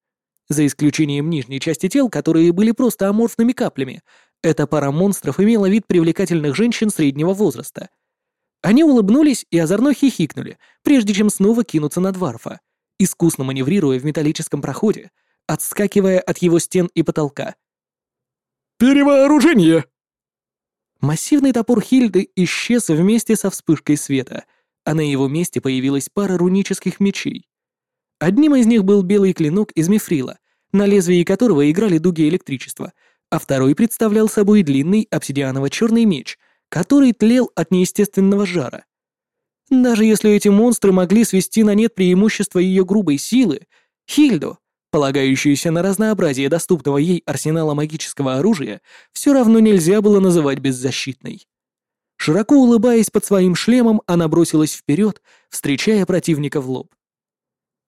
S1: За исключением нижней части тел, которые были просто аморфными каплями, эта пара монстров имела вид привлекательных женщин среднего возраста. Они улыбнулись и озорно хихикнули, прежде чем снова кинуться на Дварфа, искусно маневрируя в металлическом проходе, отскакивая от его стен и потолка.
S2: «Перевооружение!»
S1: Массивный топор Хильды исчез вместе со вспышкой света, а на его месте появилась пара рунических мечей. Одним из них был белый клинок из мифрила, на лезвии которого играли дуги электричества, а второй представлял собой длинный обсидианово-черный меч, который тлел от неестественного жара. Даже если эти монстры могли свести на нет преимущество ее грубой силы, Хильду, полагающуюся на разнообразие доступного ей арсенала магического оружия, все равно нельзя было называть беззащитной. Широко улыбаясь под своим шлемом, она бросилась вперед, встречая противника в лоб.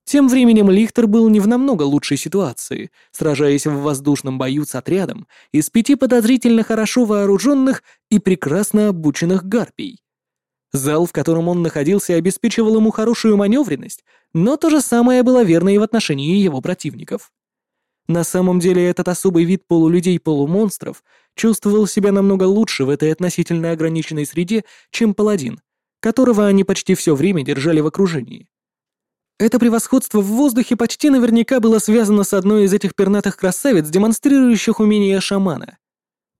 S1: Тем временем Лихтер был не в намного лучшей ситуации, сражаясь в воздушном бою с отрядом из пяти подозрительно хорошо вооруженных и прекрасно обученных гарпий. Зал, в котором он находился, обеспечивал ему хорошую маневренность, но то же самое было верно и в отношении его противников. На самом деле этот особый вид полулюдей-полумонстров чувствовал себя намного лучше в этой относительно ограниченной среде, чем паладин, которого они почти все время держали в окружении. Это превосходство в воздухе почти наверняка было связано с одной из этих пернатых красавиц, демонстрирующих умения шамана.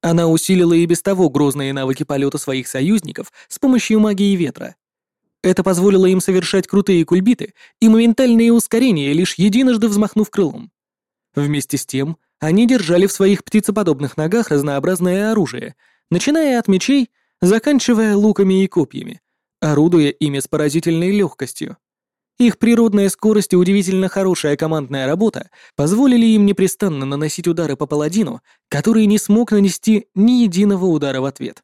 S1: Она усилила и без того грозные навыки полета своих союзников с помощью магии ветра. Это позволило им совершать крутые кульбиты и моментальные ускорения, лишь единожды взмахнув крылом. Вместе с тем, они держали в своих птицеподобных ногах разнообразное оружие, начиная от мечей, заканчивая луками и копьями, орудуя ими с поразительной легкостью. Их природная скорость и удивительно хорошая командная работа позволили им непрестанно наносить удары по паладину, который не смог нанести ни единого удара в ответ.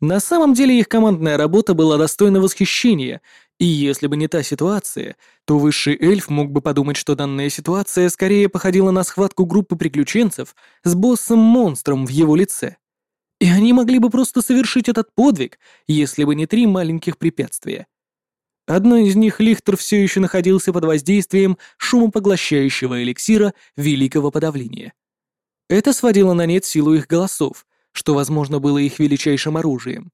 S1: На самом деле их командная работа была достойна восхищения, и если бы не та ситуация, то высший эльф мог бы подумать, что данная ситуация скорее походила на схватку группы приключенцев с боссом-монстром в его лице. И они могли бы просто совершить этот подвиг, если бы не три маленьких препятствия. Одно из них Лихтер все еще находился под воздействием шумопоглощающего эликсира великого подавления. Это сводило на нет силу их голосов, что, возможно, было их величайшим оружием.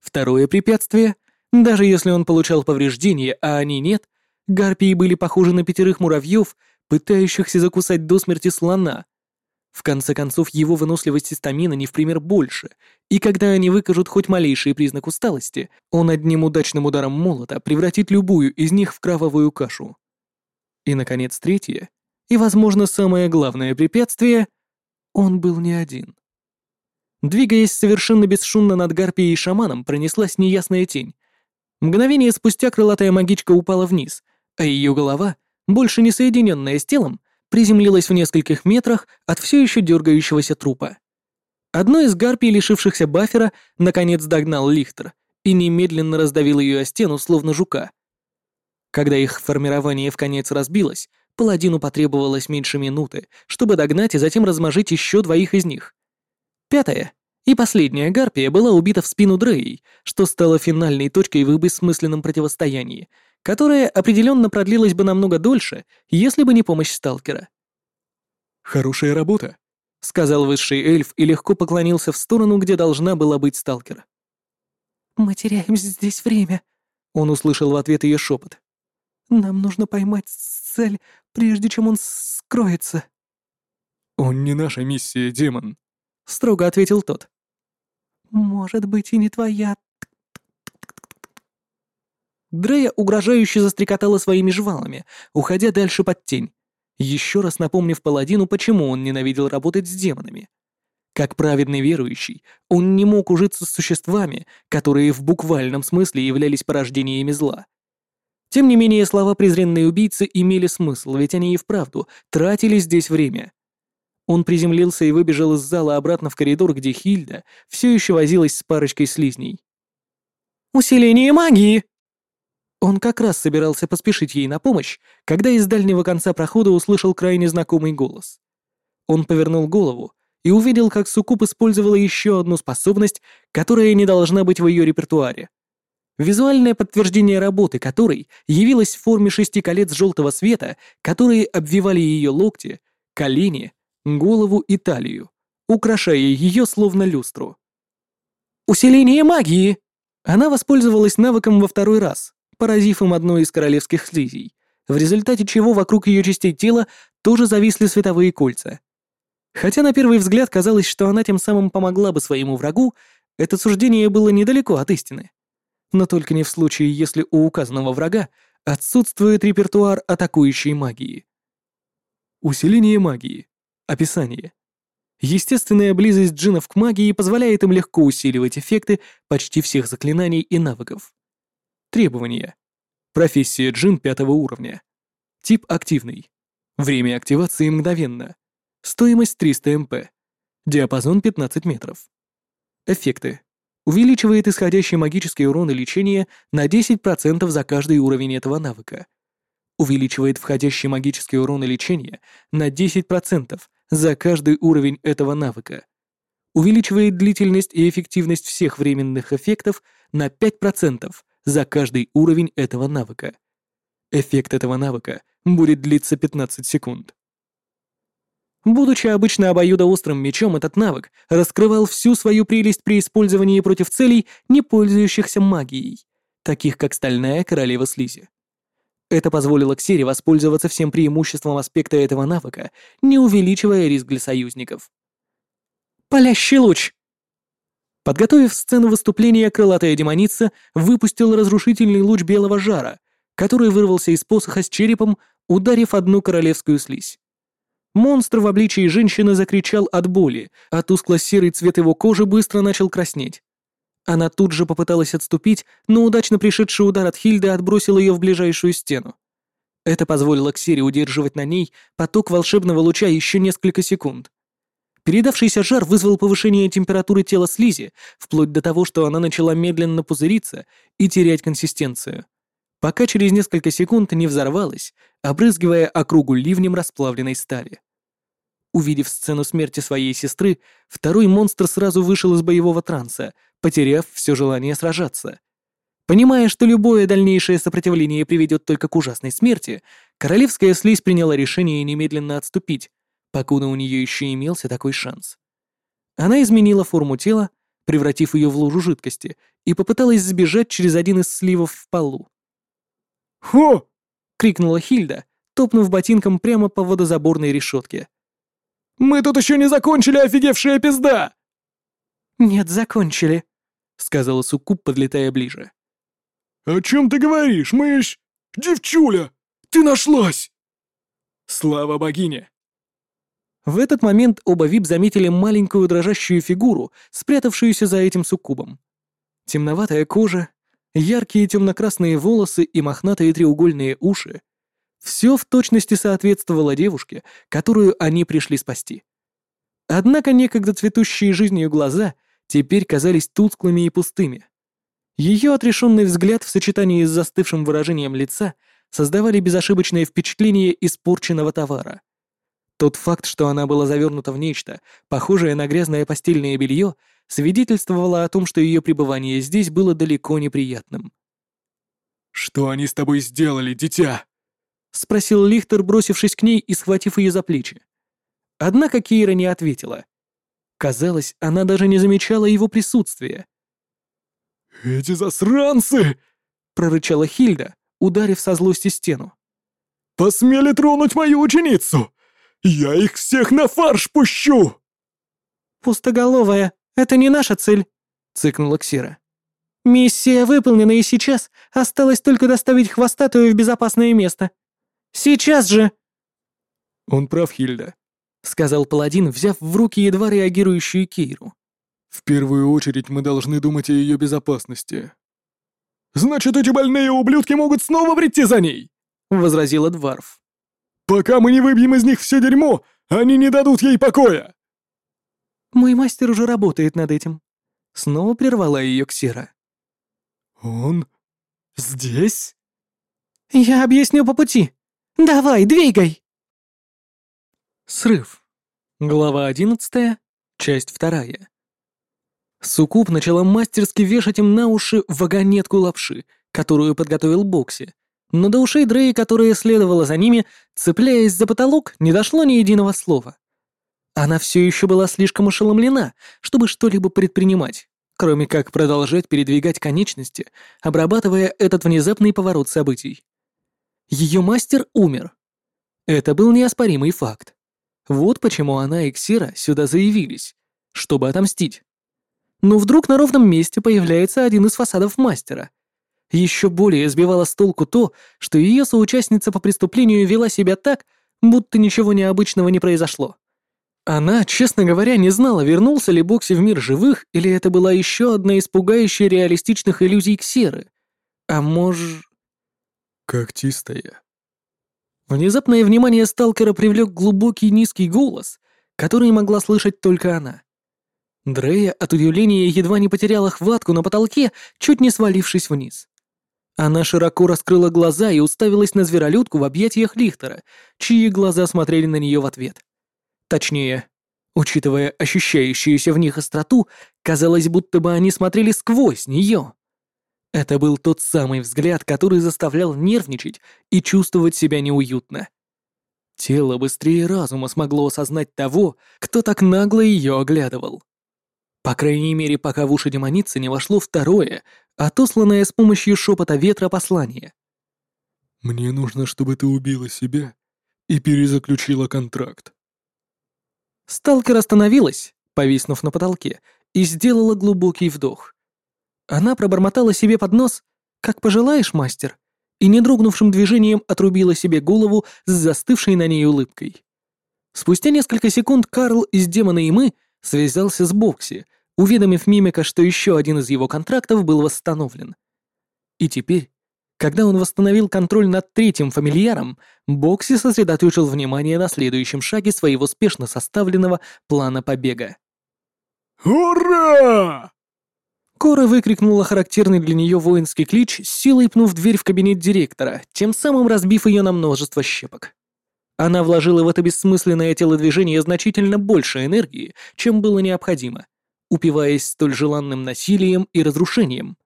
S1: Второе препятствие, даже если он получал повреждения, а они нет, гарпии были похожи на пятерых муравьев, пытающихся закусать до смерти слона, в конце концов, его выносливость и стамина не в пример больше, и когда они выкажут хоть малейший признак усталости, он одним удачным ударом молота превратит любую из них в кровавую кашу. И, наконец, третье, и, возможно, самое главное препятствие — он был не один. Двигаясь совершенно бесшумно над гарпией и шаманом, пронеслась неясная тень. Мгновение спустя крылатая магичка упала вниз, а ее голова, больше не соединенная с телом, приземлилась в нескольких метрах от все еще дергающегося трупа. Одной из гарпий, лишившихся бафера, наконец догнал Лихтер и немедленно раздавил ее о стену, словно жука. Когда их формирование в конец разбилось, паладину потребовалось меньше минуты, чтобы догнать и затем размажить еще двоих из них. Пятая и последняя гарпия была убита в спину Дрей, что стало финальной точкой в их бессмысленном противостоянии, которое определенно продлилось бы намного дольше, если бы не помощь сталкера.
S2: «Хорошая работа», — сказал высший эльф и легко поклонился в сторону, где должна была быть сталкер.
S3: «Мы теряем здесь время», — он услышал в ответ ее шепот. «Нам нужно поймать цель, прежде чем он скроется».
S2: «Он не наша миссия, демон», —
S1: строго ответил тот.
S3: «Может быть, и не твоя
S1: Дрея угрожающе застрекотала своими жвалами, уходя дальше под тень, еще раз напомнив паладину, почему он ненавидел работать с демонами. Как праведный верующий, он не мог ужиться с существами, которые в буквальном смысле являлись порождениями зла. Тем не менее, слова презренной убийцы имели смысл, ведь они и вправду тратили здесь время. Он приземлился и выбежал из зала обратно в коридор, где Хильда все еще возилась с парочкой слизней. «Усиление магии!» Он как раз собирался поспешить ей на помощь, когда из дальнего конца прохода услышал крайне знакомый голос. Он повернул голову и увидел, как Сукуб использовала еще одну способность, которая не должна быть в ее репертуаре. Визуальное подтверждение работы которой явилось в форме шести колец желтого света, которые обвивали ее локти, колени, голову и талию, украшая ее словно люстру. «Усиление магии!» Она воспользовалась навыком во второй раз, поразив им одну из королевских слизей, в результате чего вокруг ее частей тела тоже зависли световые кольца. Хотя на первый взгляд казалось, что она тем самым помогла бы своему врагу, это суждение было недалеко от истины. Но только не в случае, если у указанного врага отсутствует репертуар атакующей магии. Усиление магии. Описание. Естественная близость джинов к магии позволяет им легко усиливать эффекты почти всех заклинаний и навыков. Требования. Профессия джин пятого уровня. Тип активный. Время активации мгновенно. Стоимость 300 МП. Диапазон 15 метров. Эффекты. Увеличивает исходящий магический урон и лечение на 10% за каждый уровень этого навыка. Увеличивает входящий магический урон и лечение на 10% за каждый уровень этого навыка. Увеличивает длительность и эффективность всех временных эффектов на 5% за каждый уровень этого навыка. Эффект этого навыка будет длиться 15 секунд. Будучи обычно обоюдоострым мечом, этот навык раскрывал всю свою прелесть при использовании против целей, не пользующихся магией, таких как Стальная Королева Слизи. Это позволило Ксере воспользоваться всем преимуществом аспекта этого навыка, не увеличивая риск для союзников. «Палящий луч!» Подготовив сцену выступления, крылатая демоница выпустила разрушительный луч белого жара, который вырвался из посоха с черепом, ударив одну королевскую слизь. Монстр в обличии женщины закричал от боли, а тускло-серый цвет его кожи быстро начал краснеть. Она тут же попыталась отступить, но удачно пришедший удар от Хильды отбросил ее в ближайшую стену. Это позволило Ксире удерживать на ней поток волшебного луча еще несколько секунд. Передавшийся жар вызвал повышение температуры тела слизи, вплоть до того, что она начала медленно пузыриться и терять консистенцию, пока через несколько секунд не взорвалась, обрызгивая округу ливнем расплавленной стали. Увидев сцену смерти своей сестры, второй монстр сразу вышел из боевого транса, потеряв все желание сражаться. Понимая, что любое дальнейшее сопротивление приведет только к ужасной смерти, королевская слизь приняла решение немедленно отступить, покуда у нее еще имелся такой шанс. Она изменила форму тела, превратив ее в лужу жидкости, и попыталась сбежать через один из сливов в полу.
S2: «Хо!»
S1: — крикнула Хильда, топнув ботинком прямо по водозаборной решетке.
S2: «Мы тут еще не закончили, офигевшая пизда!»
S3: «Нет, закончили», —
S1: сказала Суккуб, подлетая ближе.
S2: «О чем ты говоришь, мышь? Девчуля, ты нашлась!» «Слава богине!»
S1: В этот момент оба Вип заметили маленькую дрожащую фигуру, спрятавшуюся за этим суккубом. Темноватая кожа, яркие темно-красные волосы и мохнатые треугольные уши — все в точности соответствовало девушке, которую они пришли спасти. Однако некогда цветущие жизнью глаза теперь казались тусклыми и пустыми. Ее отрешенный взгляд в сочетании с застывшим выражением лица создавали безошибочное впечатление испорченного товара. Тот факт, что она была завернута в нечто, похожее на грязное постельное белье, свидетельствовало о том, что ее пребывание здесь было далеко неприятным.
S2: «Что они с тобой сделали, дитя?»
S1: — спросил Лихтер, бросившись к ней и схватив ее за плечи. Однако Кейра не ответила. Казалось, она даже не замечала его присутствия.
S2: «Эти засранцы!» — прорычала Хильда, ударив со злости стену. «Посмели тронуть мою ученицу! Я их всех на фарш пущу!»
S3: «Пустоголовая, это не наша цель», — цыкнула Ксира. «Миссия выполнена, и сейчас осталось только доставить хвостатую в безопасное место. Сейчас же!»
S2: «Он прав, Хильда», —
S1: сказал паладин, взяв в руки едва реагирующую Кейру.
S2: «В первую очередь мы должны думать о ее безопасности». «Значит, эти больные ублюдки могут снова прийти за ней!» — возразила Дварф. «Пока мы не выбьем из них все дерьмо, они не дадут ей покоя!»
S3: «Мой мастер уже работает над этим», — снова прервала ее Ксира.
S2: «Он здесь?»
S3: «Я объясню по пути. Давай, двигай!»
S1: Срыв. Глава 11, часть 2. Сукуб начала мастерски вешать им на уши вагонетку лапши, которую подготовил Бокси, Но до ушей Дреи, которая следовала за ними, цепляясь за потолок, не дошло ни единого слова. Она все еще была слишком ошеломлена, чтобы что-либо предпринимать, кроме как продолжать передвигать конечности, обрабатывая этот внезапный поворот событий. Ее мастер умер. Это был неоспоримый факт. Вот почему она и Ксира сюда заявились, чтобы отомстить. Но вдруг на ровном месте появляется один из фасадов мастера. Еще более сбивало с толку то, что ее соучастница по преступлению вела себя так, будто ничего необычного не произошло. Она, честно говоря, не знала, вернулся ли Бокси в мир живых, или это была еще одна из пугающе реалистичных иллюзий Ксеры. А может...
S2: Когтистая.
S1: Внезапное внимание сталкера привлек глубокий низкий голос, который могла слышать только она. Дрея от удивления едва не потеряла хватку на потолке, чуть не свалившись вниз. Она широко раскрыла глаза и уставилась на зверолюдку в объятиях Лихтера, чьи глаза смотрели на нее в ответ. Точнее, учитывая ощущающуюся в них остроту, казалось, будто бы они смотрели сквозь нее. Это был тот самый взгляд, который заставлял нервничать и чувствовать себя неуютно. Тело быстрее разума смогло осознать того, кто так нагло ее оглядывал. По крайней мере, пока в уши демоницы не вошло второе, отосланное с помощью шепота ветра послание.
S2: «Мне нужно, чтобы ты убила себя и перезаключила контракт».
S1: Сталкер остановилась, повиснув на потолке, и сделала глубокий вдох. Она пробормотала себе под нос «Как пожелаешь, мастер», и не дрогнувшим движением отрубила себе голову с застывшей на ней улыбкой. Спустя несколько секунд Карл из «Демона и мы» связался с Бокси, уведомив Мимика, что еще один из его контрактов был восстановлен. И теперь, когда он восстановил контроль над третьим фамильяром, Бокси сосредоточил внимание на следующем шаге своего спешно составленного плана побега.
S2: «Ура!»
S1: Кора выкрикнула характерный для нее воинский клич, силой пнув дверь в кабинет директора, тем самым разбив ее на множество щепок. Она вложила в это бессмысленное телодвижение значительно больше энергии, чем было необходимо, упиваясь столь желанным насилием и разрушением.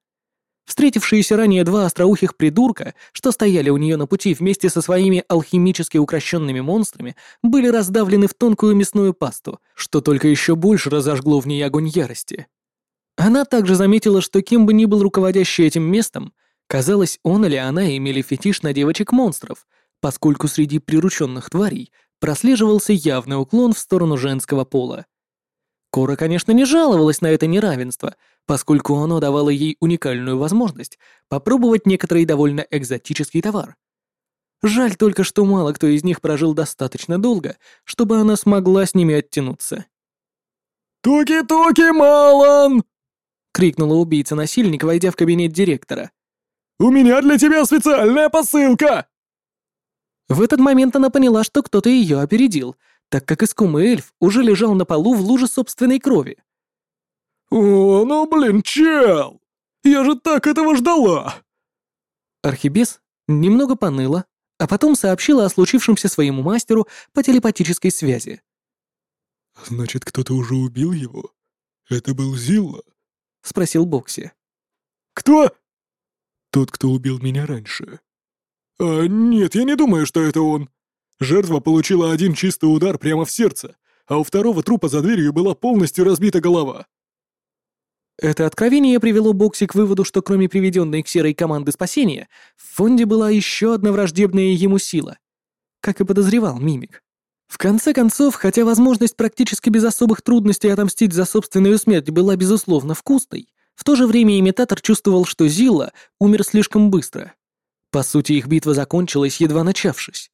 S1: Встретившиеся ранее два остроухих придурка, что стояли у нее на пути вместе со своими алхимически укращенными монстрами, были раздавлены в тонкую мясную пасту, что только еще больше разожгло в ней огонь ярости. Она также заметила, что кем бы ни был руководящий этим местом, казалось, он или она имели фетиш на девочек-монстров, поскольку среди прирученных тварей прослеживался явный уклон в сторону женского пола. Кора, конечно, не жаловалась на это неравенство, поскольку оно давало ей уникальную возможность попробовать некоторый довольно экзотический товар. Жаль только, что мало кто из них прожил достаточно долго, чтобы она смогла с ними оттянуться.
S2: «Туки-туки, Малан!»
S1: — крикнула убийца-насильник, войдя в кабинет директора.
S2: «У меня для тебя специальная посылка!»
S1: В этот момент она поняла, что кто-то ее опередил, так как искомый эльф уже лежал на полу в луже собственной крови.
S2: «О, ну блин, чел! Я же так этого ждала!»
S1: Архибес немного поныла, а потом сообщила о случившемся своему мастеру по телепатической связи.
S2: «Значит, кто-то уже убил его? Это был Зилла?»
S1: — спросил Бокси.
S2: «Кто?» «Тот, кто убил меня раньше». «А, нет, я не думаю, что это он. Жертва получила один чистый удар прямо в сердце, а у второго трупа за дверью была полностью разбита голова».
S1: Это откровение привело Бокси к выводу, что кроме приведенной к серой команды спасения, в фонде была еще одна враждебная ему сила. Как и подозревал Мимик. В конце концов, хотя возможность практически без особых трудностей отомстить за собственную смерть была безусловно вкусной, в то же время имитатор чувствовал, что Зилла умер слишком быстро. По сути, их битва закончилась, едва начавшись.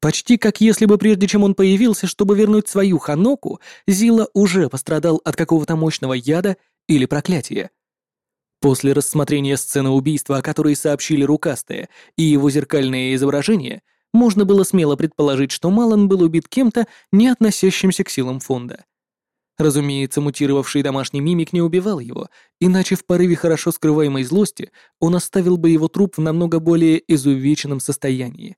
S1: Почти как если бы прежде чем он появился, чтобы вернуть свою Ханоку, Зила уже пострадал от какого-то мощного яда или проклятия. После рассмотрения сцены убийства, о которой сообщили Рукастые, и его зеркальное изображение, можно было смело предположить, что Малан был убит кем-то, не относящимся к силам фонда. Разумеется, мутировавший домашний мимик не убивал его, иначе в порыве хорошо скрываемой злости он оставил бы его труп в намного более изувеченном состоянии.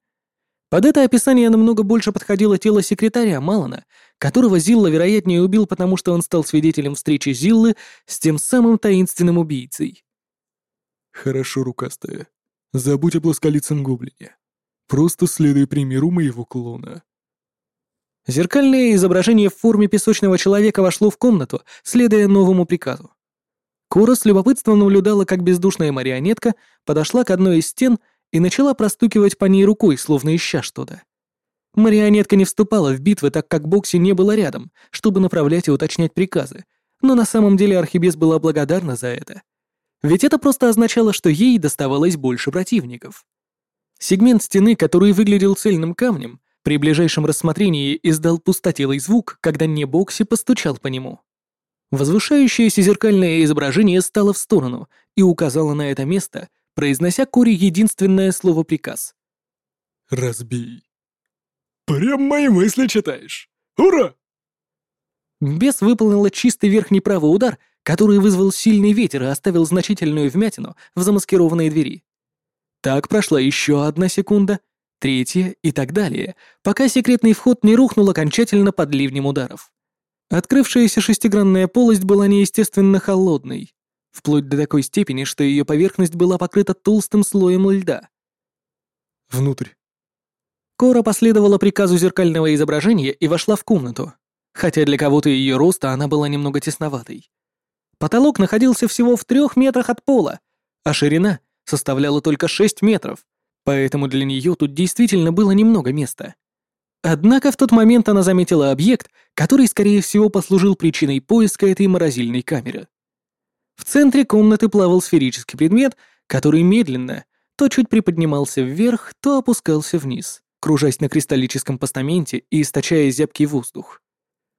S1: Под это описание намного больше подходило тело секретаря Малана, которого Зилла, вероятнее, убил, потому что он стал свидетелем встречи Зиллы с тем самым таинственным убийцей.
S2: «Хорошо, рукастая. Забудь о плосколицем гоблине. Просто следуй примеру моего клона».
S1: Зеркальное изображение в форме песочного человека вошло в комнату, следуя новому приказу. Кора с любопытством наблюдала, как бездушная марионетка подошла к одной из стен и начала простукивать по ней рукой, словно ища что-то. Марионетка не вступала в битвы, так как Бокси не было рядом, чтобы направлять и уточнять приказы, но на самом деле Архибес была благодарна за это. Ведь это просто означало, что ей доставалось больше противников. Сегмент стены, который выглядел цельным камнем, при ближайшем рассмотрении издал пустотелый звук, когда не Бокси постучал по нему. Возвышающееся зеркальное изображение стало в сторону и указало на это место, произнося Кори единственное слово приказ.
S2: «Разбей». «Прям мои мысли читаешь! Ура!»
S1: Бес выполнила чистый верхний правый удар, который вызвал сильный ветер и оставил значительную вмятину в замаскированной двери. Так прошла еще одна секунда, третья и так далее, пока секретный вход не рухнул окончательно под ливнем ударов. Открывшаяся шестигранная полость была неестественно холодной, вплоть до такой степени, что ее поверхность была покрыта толстым слоем льда.
S2: «Внутрь».
S1: Кора последовала приказу зеркального изображения и вошла в комнату, хотя для кого-то ее роста она была немного тесноватой. Потолок находился всего в трех метрах от пола, а ширина составляла только шесть метров, поэтому для нее тут действительно было немного места. Однако в тот момент она заметила объект, который, скорее всего, послужил причиной поиска этой морозильной камеры. В центре комнаты плавал сферический предмет, который медленно то чуть приподнимался вверх, то опускался вниз, кружась на кристаллическом постаменте и источая зябкий воздух.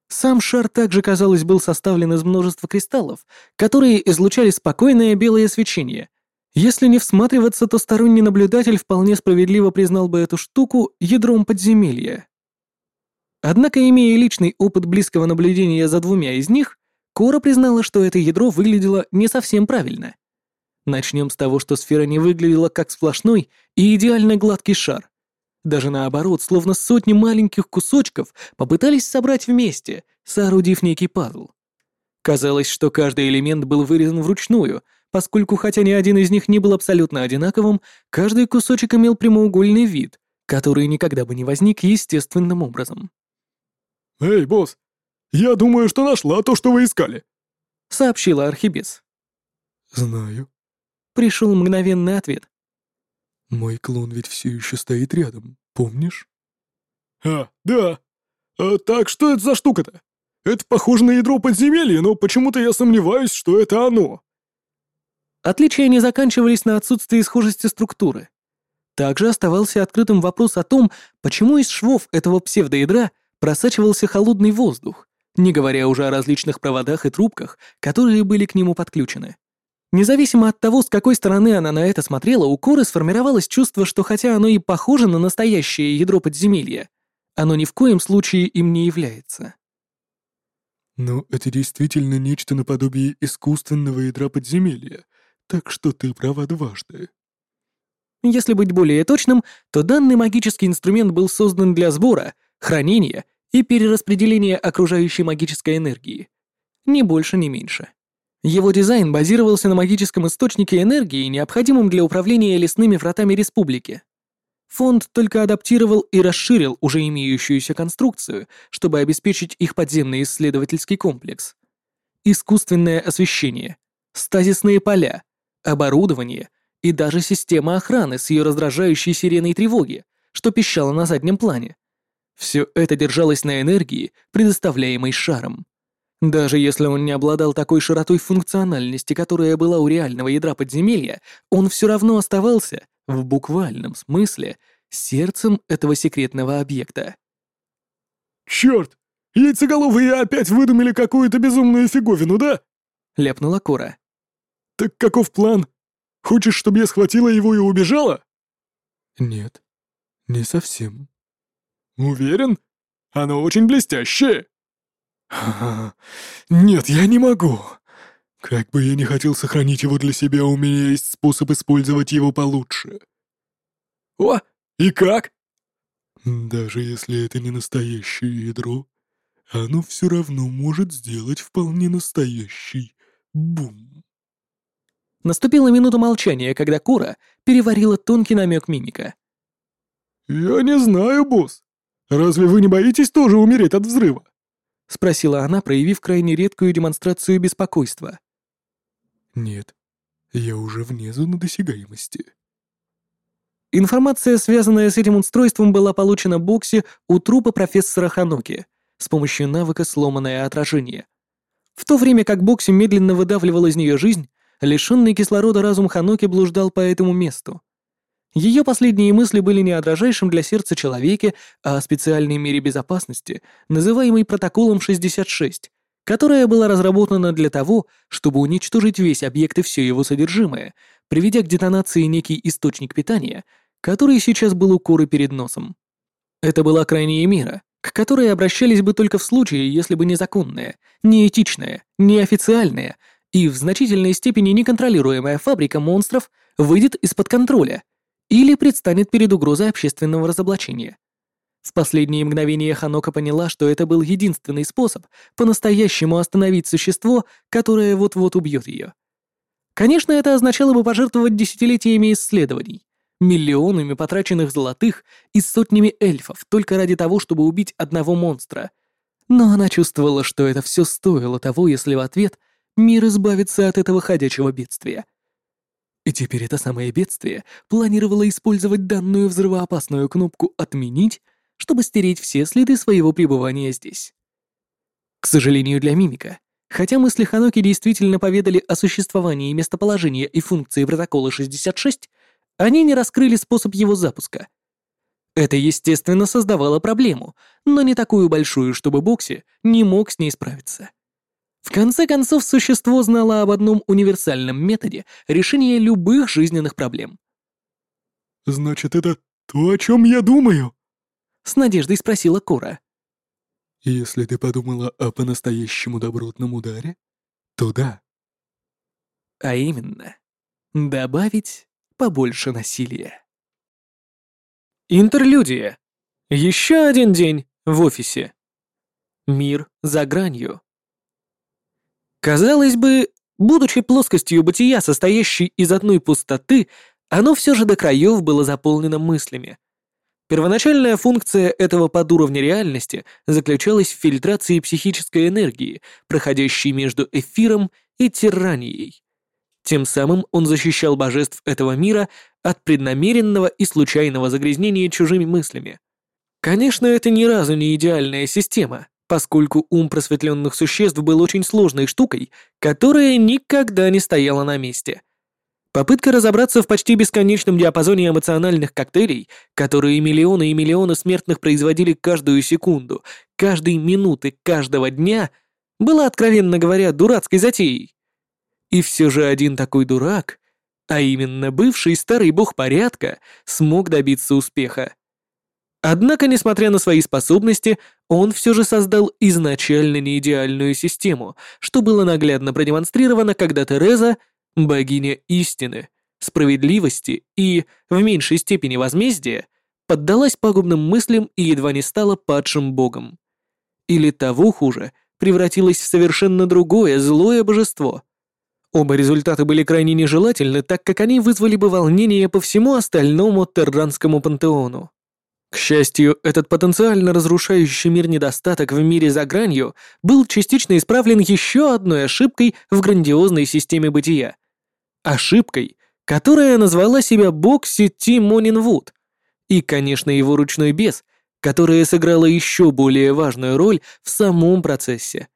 S1: Сам шар также, казалось, был составлен из множества кристаллов, которые излучали спокойное белое свечение. Если не всматриваться, то сторонний наблюдатель вполне справедливо признал бы эту штуку ядром подземелья. Однако, имея личный опыт близкого наблюдения за двумя из них, Кора признала, что это ядро выглядело не совсем правильно. Начнем с того, что сфера не выглядела как сплошной и идеально гладкий шар. Даже наоборот, словно сотни маленьких кусочков попытались собрать вместе, соорудив некий пазл. Казалось, что каждый элемент был вырезан вручную, поскольку хотя ни один из них не был абсолютно одинаковым, каждый кусочек имел прямоугольный вид, который никогда бы не возник естественным образом.
S2: «Эй, босс, я думаю, что нашла то, что вы искали», —
S1: сообщила Архибес.
S2: «Знаю», —
S1: пришел мгновенный ответ.
S2: «Мой клон ведь все еще стоит рядом, помнишь?»
S7: «А, да. А, так что это за штука-то? Это похоже на ядро подземелья, но почему-то я сомневаюсь, что это оно».
S1: Отличия не заканчивались на отсутствии схожести структуры. Также оставался открытым вопрос о том, почему из швов этого псевдоядра просачивался холодный воздух, не говоря уже о различных проводах и трубках, которые были к нему подключены. Независимо от того, с какой стороны она на это смотрела, у Коры сформировалось чувство, что хотя оно и похоже на настоящее ядро подземелья, оно ни в коем случае им не является.
S2: «Но это действительно нечто наподобие искусственного ядра подземелья, так что ты права дважды».
S1: Если быть более точным, то данный магический инструмент был создан для сбора, хранения и перераспределения окружающей магической энергии. Ни больше, ни меньше. Его дизайн базировался на магическом источнике энергии, необходимом для управления лесными вратами республики. Фонд только адаптировал и расширил уже имеющуюся конструкцию, чтобы обеспечить их подземный исследовательский комплекс. Искусственное освещение, стазисные поля, оборудование и даже система охраны с ее раздражающей сиреной тревоги, что пищало на заднем плане. Все это держалось на энергии, предоставляемой шаром. Даже если он не обладал такой широтой функциональности, которая была у реального ядра подземелья, он все равно оставался, в буквальном смысле, сердцем этого секретного объекта.
S7: «Черт! Яйцеголовые опять выдумали какую-то безумную фиговину, да?»
S1: — ляпнула Кора.
S7: «Так каков план? Хочешь, чтобы я схватила его и убежала?»
S2: «Нет, не совсем»,
S7: «Уверен? Оно очень блестящее!» (laughs) «Нет, я не могу. Как бы я не хотел сохранить его для себя, у меня есть способ использовать его получше». «О, и как?»
S2: «Даже если это не настоящее ядро, оно все равно может сделать вполне настоящий бум».
S1: Наступила минута молчания, когда Кора переварила тонкий намек мимика.
S7: «Я не знаю, босс. Разве вы не боитесь тоже умереть от взрыва?»
S1: — спросила она, проявив крайне редкую демонстрацию беспокойства.
S7: «Нет, я уже вне зоны досягаемости».
S1: Информация, связанная с этим устройством, была получена Бокси у трупа профессора Ханоки с помощью навыка «Сломанное отражение». В то время как Бокси медленно выдавливал из нее жизнь, лишенный кислорода разум Ханоки блуждал по этому месту. Ее последние мысли были не о дрожайшем для сердца человеке, а о специальной мере безопасности, называемой протоколом 66, которая была разработана для того, чтобы уничтожить весь объект и все его содержимое, приведя к детонации некий источник питания, который сейчас был у коры перед носом. Это была крайняя мера, к которой обращались бы только в случае, если бы незаконная, неэтичная, неофициальная и в значительной степени неконтролируемая фабрика монстров выйдет из-под контроля или предстанет перед угрозой общественного разоблачения. В последние мгновения Ханока поняла, что это был единственный способ по-настоящему остановить существо, которое вот-вот убьет ее. Конечно, это означало бы пожертвовать десятилетиями исследований, миллионами потраченных золотых и сотнями эльфов только ради того, чтобы убить одного монстра. Но она чувствовала, что это все стоило того, если в ответ мир избавится от этого ходячего бедствия. И теперь это самое бедствие планировало использовать данную взрывоопасную кнопку «Отменить», чтобы стереть все следы своего пребывания здесь. К сожалению для Мимика, хотя мысли Ханоки действительно поведали о существовании местоположения и функции протокола 66, они не раскрыли способ его запуска. Это, естественно, создавало проблему, но не такую большую, чтобы Бокси не мог с ней справиться. В конце концов, существо знало об одном универсальном методе решения любых жизненных проблем.
S7: «Значит, это то, о чем я думаю?»
S1: — с надеждой спросила Кора.
S7: «Если ты подумала о по-настоящему добротном ударе, то да».
S1: А именно, добавить побольше насилия. Интерлюдия. Еще один день в офисе. Мир за гранью. Казалось бы, будучи плоскостью бытия, состоящей из одной пустоты, оно все же до краев было заполнено мыслями. Первоначальная функция этого подуровня реальности заключалась в фильтрации психической энергии, проходящей между эфиром и тиранией. Тем самым он защищал божеств этого мира от преднамеренного и случайного загрязнения чужими мыслями. Конечно, это ни разу не идеальная система, поскольку ум просветленных существ был очень сложной штукой, которая никогда не стояла на месте. Попытка разобраться в почти бесконечном диапазоне эмоциональных коктейлей, которые миллионы и миллионы смертных производили каждую секунду, каждой минуты, каждого дня, была, откровенно говоря, дурацкой затеей. И все же один такой дурак, а именно бывший старый бог порядка, смог добиться успеха. Однако, несмотря на свои способности, он все же создал изначально неидеальную систему, что было наглядно продемонстрировано, когда Тереза, богиня истины, справедливости и, в меньшей степени возмездия, поддалась пагубным мыслям и едва не стала падшим богом. Или того хуже, превратилась в совершенно другое злое божество. Оба результата были крайне нежелательны, так как они вызвали бы волнение по всему остальному терранскому пантеону. К счастью, этот потенциально разрушающий мир недостаток в мире за гранью был частично исправлен еще одной ошибкой в грандиозной системе бытия. Ошибкой, которая назвала себя Бокси Ти Монинвуд. И, конечно, его ручной бес, которая сыграла еще более важную роль в самом процессе.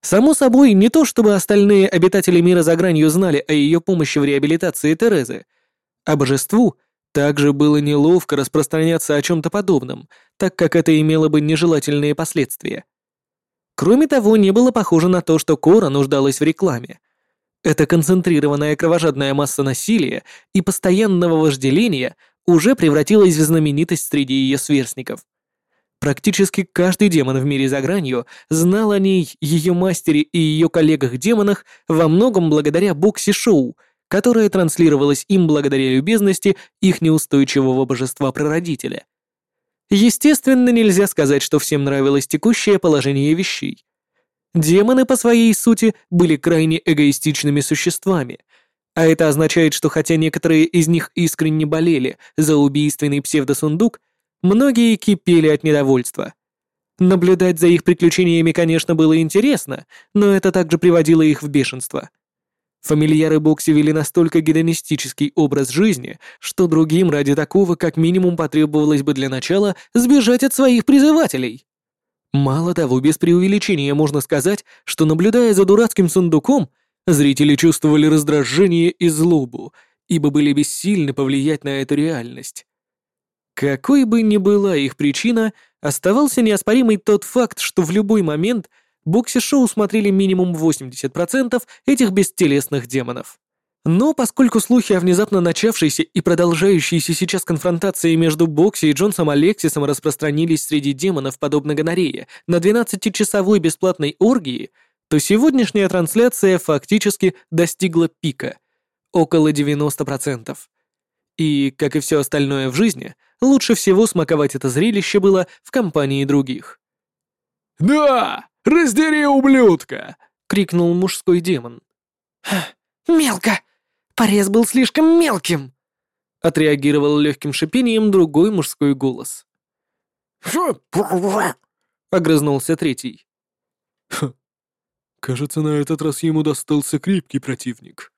S1: Само собой, не то чтобы остальные обитатели мира за гранью знали о ее помощи в реабилитации Терезы, а божеству также было неловко распространяться о чем-то подобном, так как это имело бы нежелательные последствия. Кроме того, не было похоже на то, что Кора нуждалась в рекламе. Эта концентрированная кровожадная масса насилия и постоянного вожделения уже превратилась в знаменитость среди ее сверстников. Практически каждый демон в мире за гранью знал о ней, ее мастере и ее коллегах-демонах во многом благодаря бокси-шоу, которое транслировалось им благодаря любезности их неустойчивого божества-прародителя. Естественно, нельзя сказать, что всем нравилось текущее положение вещей. Демоны по своей сути были крайне эгоистичными существами, А это означает, что хотя некоторые из них искренне болели за убийственный псевдосундук, многие кипели от недовольства. Наблюдать за их приключениями, конечно, было интересно, но это также приводило их в бешенство. Фамильяры Бокси вели настолько гедонистический образ жизни, что другим ради такого как минимум потребовалось бы для начала сбежать от своих призывателей. Мало того, без преувеличения можно сказать, что наблюдая за дурацким сундуком, зрители чувствовали раздражение и злобу, ибо были бессильны повлиять на эту реальность. Какой бы ни была их причина, оставался неоспоримый тот факт, что в любой момент – Бокси-шоу смотрели минимум 80% этих бестелесных демонов. Но поскольку слухи о внезапно начавшейся и продолжающейся сейчас конфронтации между Бокси и Джонсом Алексисом распространились среди демонов подобно гонорее на 12-часовой бесплатной оргии, то сегодняшняя трансляция фактически достигла пика — около 90%. И, как и все остальное в жизни, лучше всего смаковать это зрелище было в компании других.
S7: «Да! Раздери, ублюдка!» — крикнул мужской демон.
S3: «Мелко! Порез был слишком мелким!» — отреагировал легким шипением другой мужской голос.
S1: огрызнулся третий.
S7: Кажется, на этот раз ему достался крепкий противник.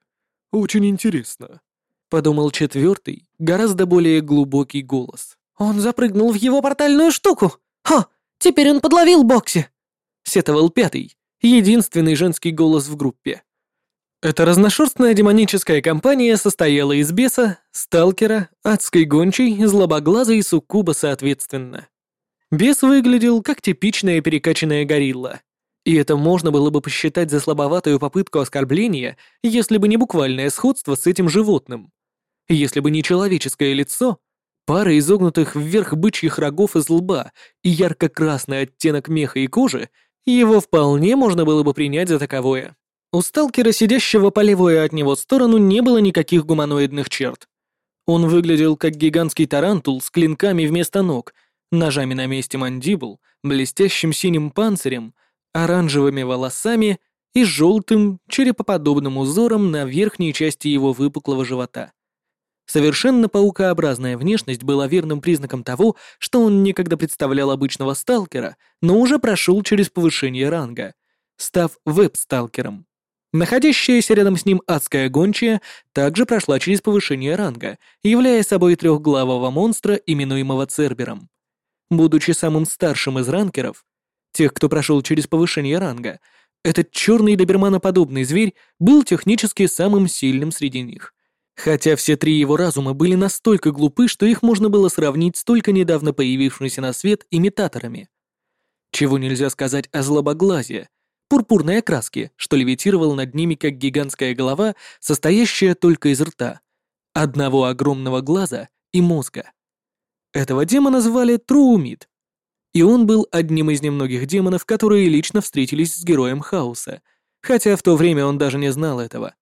S7: Очень интересно.
S1: Подумал четвертый, гораздо более глубокий голос.
S3: Он запрыгнул в его портальную штуку. Ха! Теперь он подловил Бокси
S1: сетовал пятый, единственный женский голос в группе. Эта разношерстная демоническая компания состояла из беса, сталкера, адской гончей, злобоглаза и суккуба соответственно. Бес выглядел как типичная перекачанная горилла. И это можно было бы посчитать за слабоватую попытку оскорбления, если бы не буквальное сходство с этим животным. Если бы не человеческое лицо, пара изогнутых вверх бычьих рогов из лба и ярко-красный оттенок меха и кожи его вполне можно было бы принять за таковое. У сталкера, сидящего по левую от него сторону, не было никаких гуманоидных черт. Он выглядел как гигантский тарантул с клинками вместо ног, ножами на месте мандибул, блестящим синим панцирем, оранжевыми волосами и желтым черепоподобным узором на верхней части его выпуклого живота. Совершенно паукообразная внешность была верным признаком того, что он некогда представлял обычного сталкера, но уже прошел через повышение ранга, став веб-сталкером. Находящаяся рядом с ним адская гончая также прошла через повышение ранга, являя собой трехглавого монстра, именуемого Цербером. Будучи самым старшим из ранкеров, тех, кто прошел через повышение ранга, этот черный доберманоподобный зверь был технически самым сильным среди них. Хотя все три его разума были настолько глупы, что их можно было сравнить с только недавно появившимися на свет имитаторами. Чего нельзя сказать о злобоглазе, пурпурной окраске, что левитировал над ними как гигантская голова, состоящая только из рта, одного огромного глаза и мозга. Этого демона звали Труумид, и он был одним из немногих демонов, которые лично встретились с героем Хаоса, хотя в то время он даже не знал этого.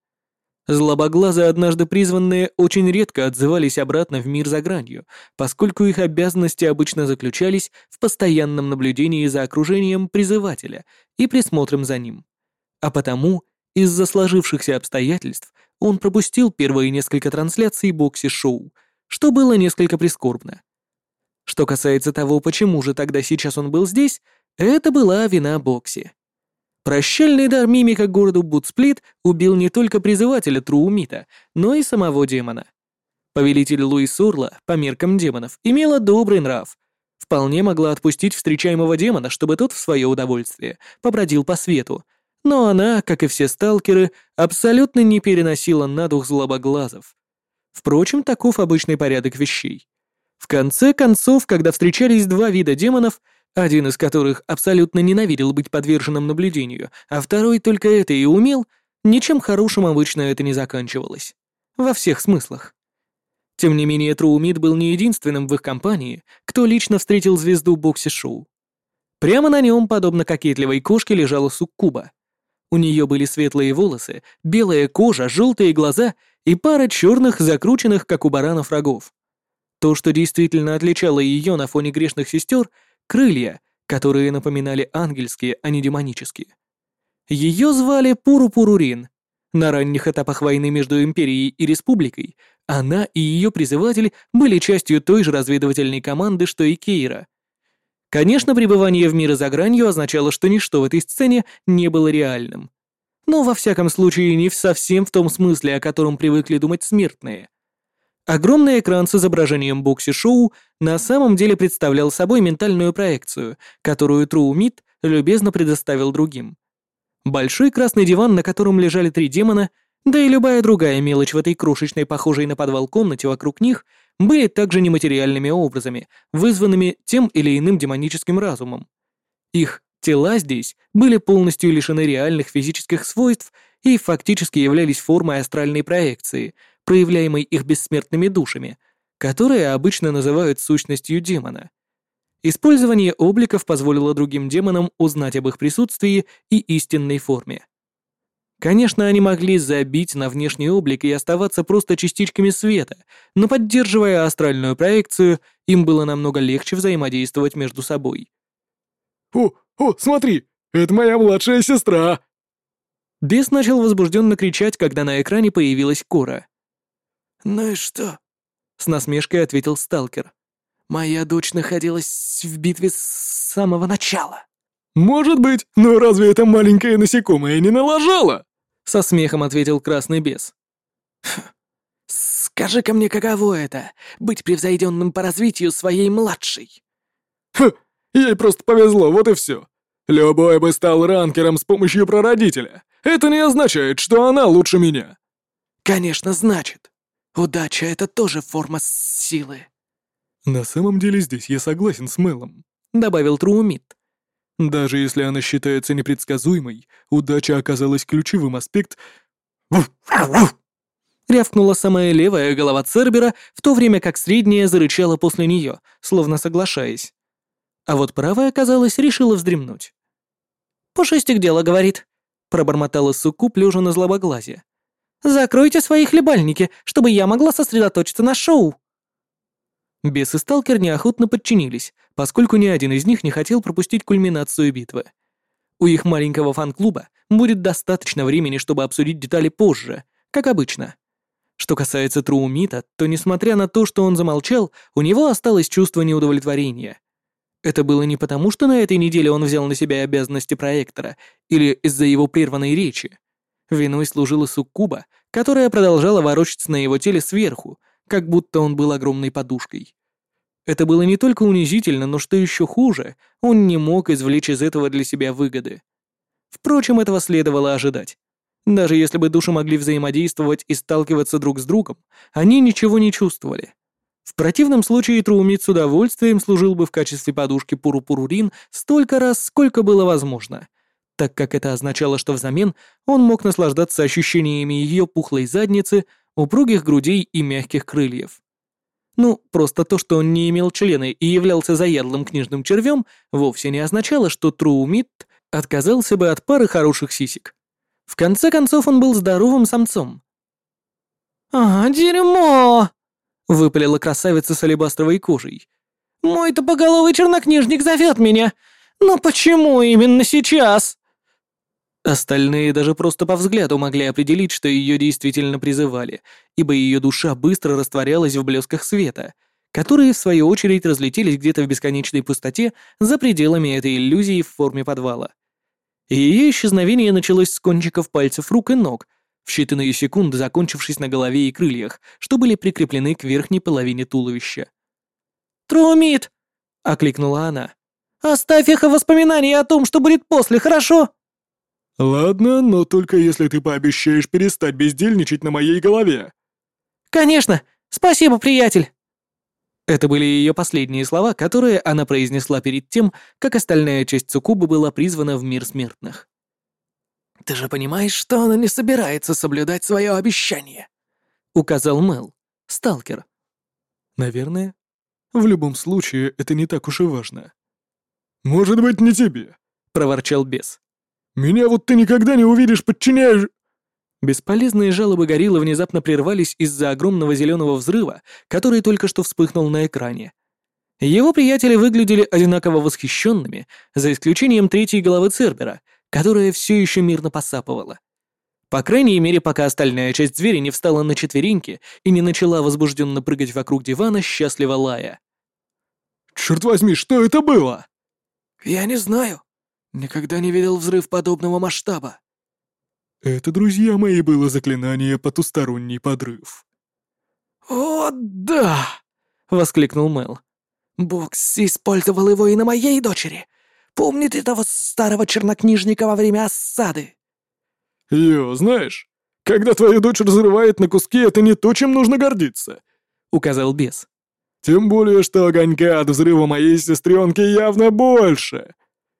S1: Злобоглазые, однажды призванные, очень редко отзывались обратно в мир за гранью, поскольку их обязанности обычно заключались в постоянном наблюдении за окружением призывателя и присмотром за ним. А потому, из-за сложившихся обстоятельств, он пропустил первые несколько трансляций бокси-шоу, что было несколько прискорбно. Что касается того, почему же тогда сейчас он был здесь, это была вина Бокси. Прощальный дар мимика городу Бутсплит убил не только призывателя Труумита, но и самого демона. Повелитель Луис Урла, по меркам демонов, имела добрый нрав. Вполне могла отпустить встречаемого демона, чтобы тот в свое удовольствие побродил по свету, но она, как и все сталкеры, абсолютно не переносила на дух злобоглазов. Впрочем, таков обычный порядок вещей. В конце концов, когда встречались два вида демонов, один из которых абсолютно ненавидел быть подверженным наблюдению, а второй только это и умел, ничем хорошим обычно это не заканчивалось. Во всех смыслах. Тем не менее, Труумид был не единственным в их компании, кто лично встретил звезду бокси-шоу. Прямо на нем, подобно кокетливой кошке, лежала суккуба. У нее были светлые волосы, белая кожа, желтые глаза и пара черных, закрученных, как у баранов, рогов. То, что действительно отличало ее на фоне грешных сестер — крылья, которые напоминали ангельские, а не демонические. Ее звали Пуру-Пурурин. На ранних этапах войны между Империей и Республикой она и ее призыватель были частью той же разведывательной команды, что и Кейра. Конечно, пребывание в мире за гранью означало, что ничто в этой сцене не было реальным. Но во всяком случае не совсем в том смысле, о котором привыкли думать смертные. Огромный экран с изображением бокси-шоу на самом деле представлял собой ментальную проекцию, которую Тру Мид любезно предоставил другим. Большой красный диван, на котором лежали три демона, да и любая другая мелочь в этой крошечной, похожей на подвал комнате вокруг них, были также нематериальными образами, вызванными тем или иным демоническим разумом. Их тела здесь были полностью лишены реальных физических свойств и фактически являлись формой астральной проекции, проявляемой их бессмертными душами, которые обычно называют сущностью демона — Использование обликов позволило другим демонам узнать об их присутствии и истинной форме. Конечно, они могли забить на внешний облик и оставаться просто частичками света, но поддерживая астральную проекцию, им было намного легче взаимодействовать между собой.
S7: «О, о, смотри, это моя младшая сестра!»
S1: Бес начал возбужденно кричать, когда на экране появилась Кора.
S3: «Ну и что?»
S1: — с насмешкой ответил сталкер.
S3: Моя дочь находилась в битве с самого начала.
S7: Может быть, но разве это маленькое насекомое не налажало?
S1: Со смехом ответил красный бес.
S3: Скажи-ка мне, каково это — быть превзойденным по развитию своей младшей?
S7: Хм, ей просто повезло, вот и все. Любой бы стал ранкером с помощью прародителя. Это не означает, что она лучше меня.
S3: Конечно, значит. Удача — это тоже форма силы.
S7: «На самом деле здесь я согласен с Мелом», —
S1: добавил Труумит.
S7: «Даже если она считается непредсказуемой, удача оказалась ключевым аспект...»
S1: Рявкнула самая левая голова Цербера, в то время как средняя зарычала после нее, словно соглашаясь. А вот правая, казалось, решила вздремнуть.
S3: «Пушистик дело говорит», — пробормотала Суккуб, лежа на злобоглазе. «Закройте свои хлебальники, чтобы я могла сосредоточиться на шоу».
S1: Бес и Сталкер неохотно подчинились, поскольку ни один из них не хотел пропустить кульминацию битвы. У их маленького фан-клуба будет достаточно времени, чтобы обсудить детали позже, как обычно. Что касается Труумита, то несмотря на то, что он замолчал, у него осталось чувство неудовлетворения. Это было не потому, что на этой неделе он взял на себя обязанности проектора, или из-за его прерванной речи. Виной служила суккуба, которая продолжала ворочаться на его теле сверху, как будто он был огромной подушкой. Это было не только унизительно, но что еще хуже, он не мог извлечь из этого для себя выгоды. Впрочем, этого следовало ожидать. Даже если бы души могли взаимодействовать и сталкиваться друг с другом, они ничего не чувствовали. В противном случае Труумит с удовольствием служил бы в качестве подушки Пуру-Пурурин столько раз, сколько было возможно, так как это означало, что взамен он мог наслаждаться ощущениями ее пухлой задницы, упругих грудей и мягких крыльев. Ну, просто то, что он не имел члена и являлся заядлым книжным червем, вовсе не означало, что Труумит отказался бы от пары хороших сисек. В конце концов, он был здоровым самцом.
S3: «А, дерьмо!»
S1: — выпалила красавица с алебастровой кожей.
S3: «Мой топоголовый чернокнижник зовет меня! Но почему именно сейчас?»
S1: Остальные даже просто по взгляду могли определить, что ее действительно призывали, ибо ее душа быстро растворялась в блесках света, которые, в свою очередь, разлетелись где-то в бесконечной пустоте за пределами этой иллюзии в форме подвала. Ее исчезновение началось с кончиков пальцев рук и ног, в считанные секунды закончившись на голове и крыльях, что были прикреплены к верхней половине туловища.
S3: «Трумит!» — окликнула она. «Оставь их воспоминания о том, что будет после, хорошо?»
S7: «Ладно, но только если ты пообещаешь перестать бездельничать на моей голове».
S3: «Конечно! Спасибо, приятель!»
S1: Это были ее последние слова, которые она произнесла перед тем, как остальная часть Цукубы была призвана в мир смертных.
S3: «Ты же понимаешь, что она не собирается соблюдать свое обещание?»
S1: — указал Мел, сталкер.
S7: «Наверное. В любом случае, это не так уж и важно». «Может быть, не тебе», — проворчал бес. Меня вот ты никогда не увидишь, подчиняешь...»
S1: Бесполезные жалобы гориллы внезапно прервались из-за огромного зеленого взрыва, который только что вспыхнул на экране. Его приятели выглядели одинаково восхищенными, за исключением третьей головы Цербера, которая все еще мирно посапывала. По крайней мере, пока остальная часть зверя не встала на четвереньки и не начала возбужденно прыгать вокруг дивана, счастливо лая.
S7: «Черт возьми, что это было?»
S2: «Я не знаю. Никогда не видел взрыв подобного масштаба».
S7: Это, друзья мои, было заклинание «Потусторонний подрыв».
S2: «О, да!»
S1: — воскликнул Мел.
S2: «Бокс использовал его и на моей дочери. Помнит этого старого чернокнижника во время осады?»
S7: «Йо, знаешь, когда твою дочь разрывает на куски, это не то, чем нужно гордиться», — указал бес. «Тем более, что огонька от взрыва моей сестренки явно больше.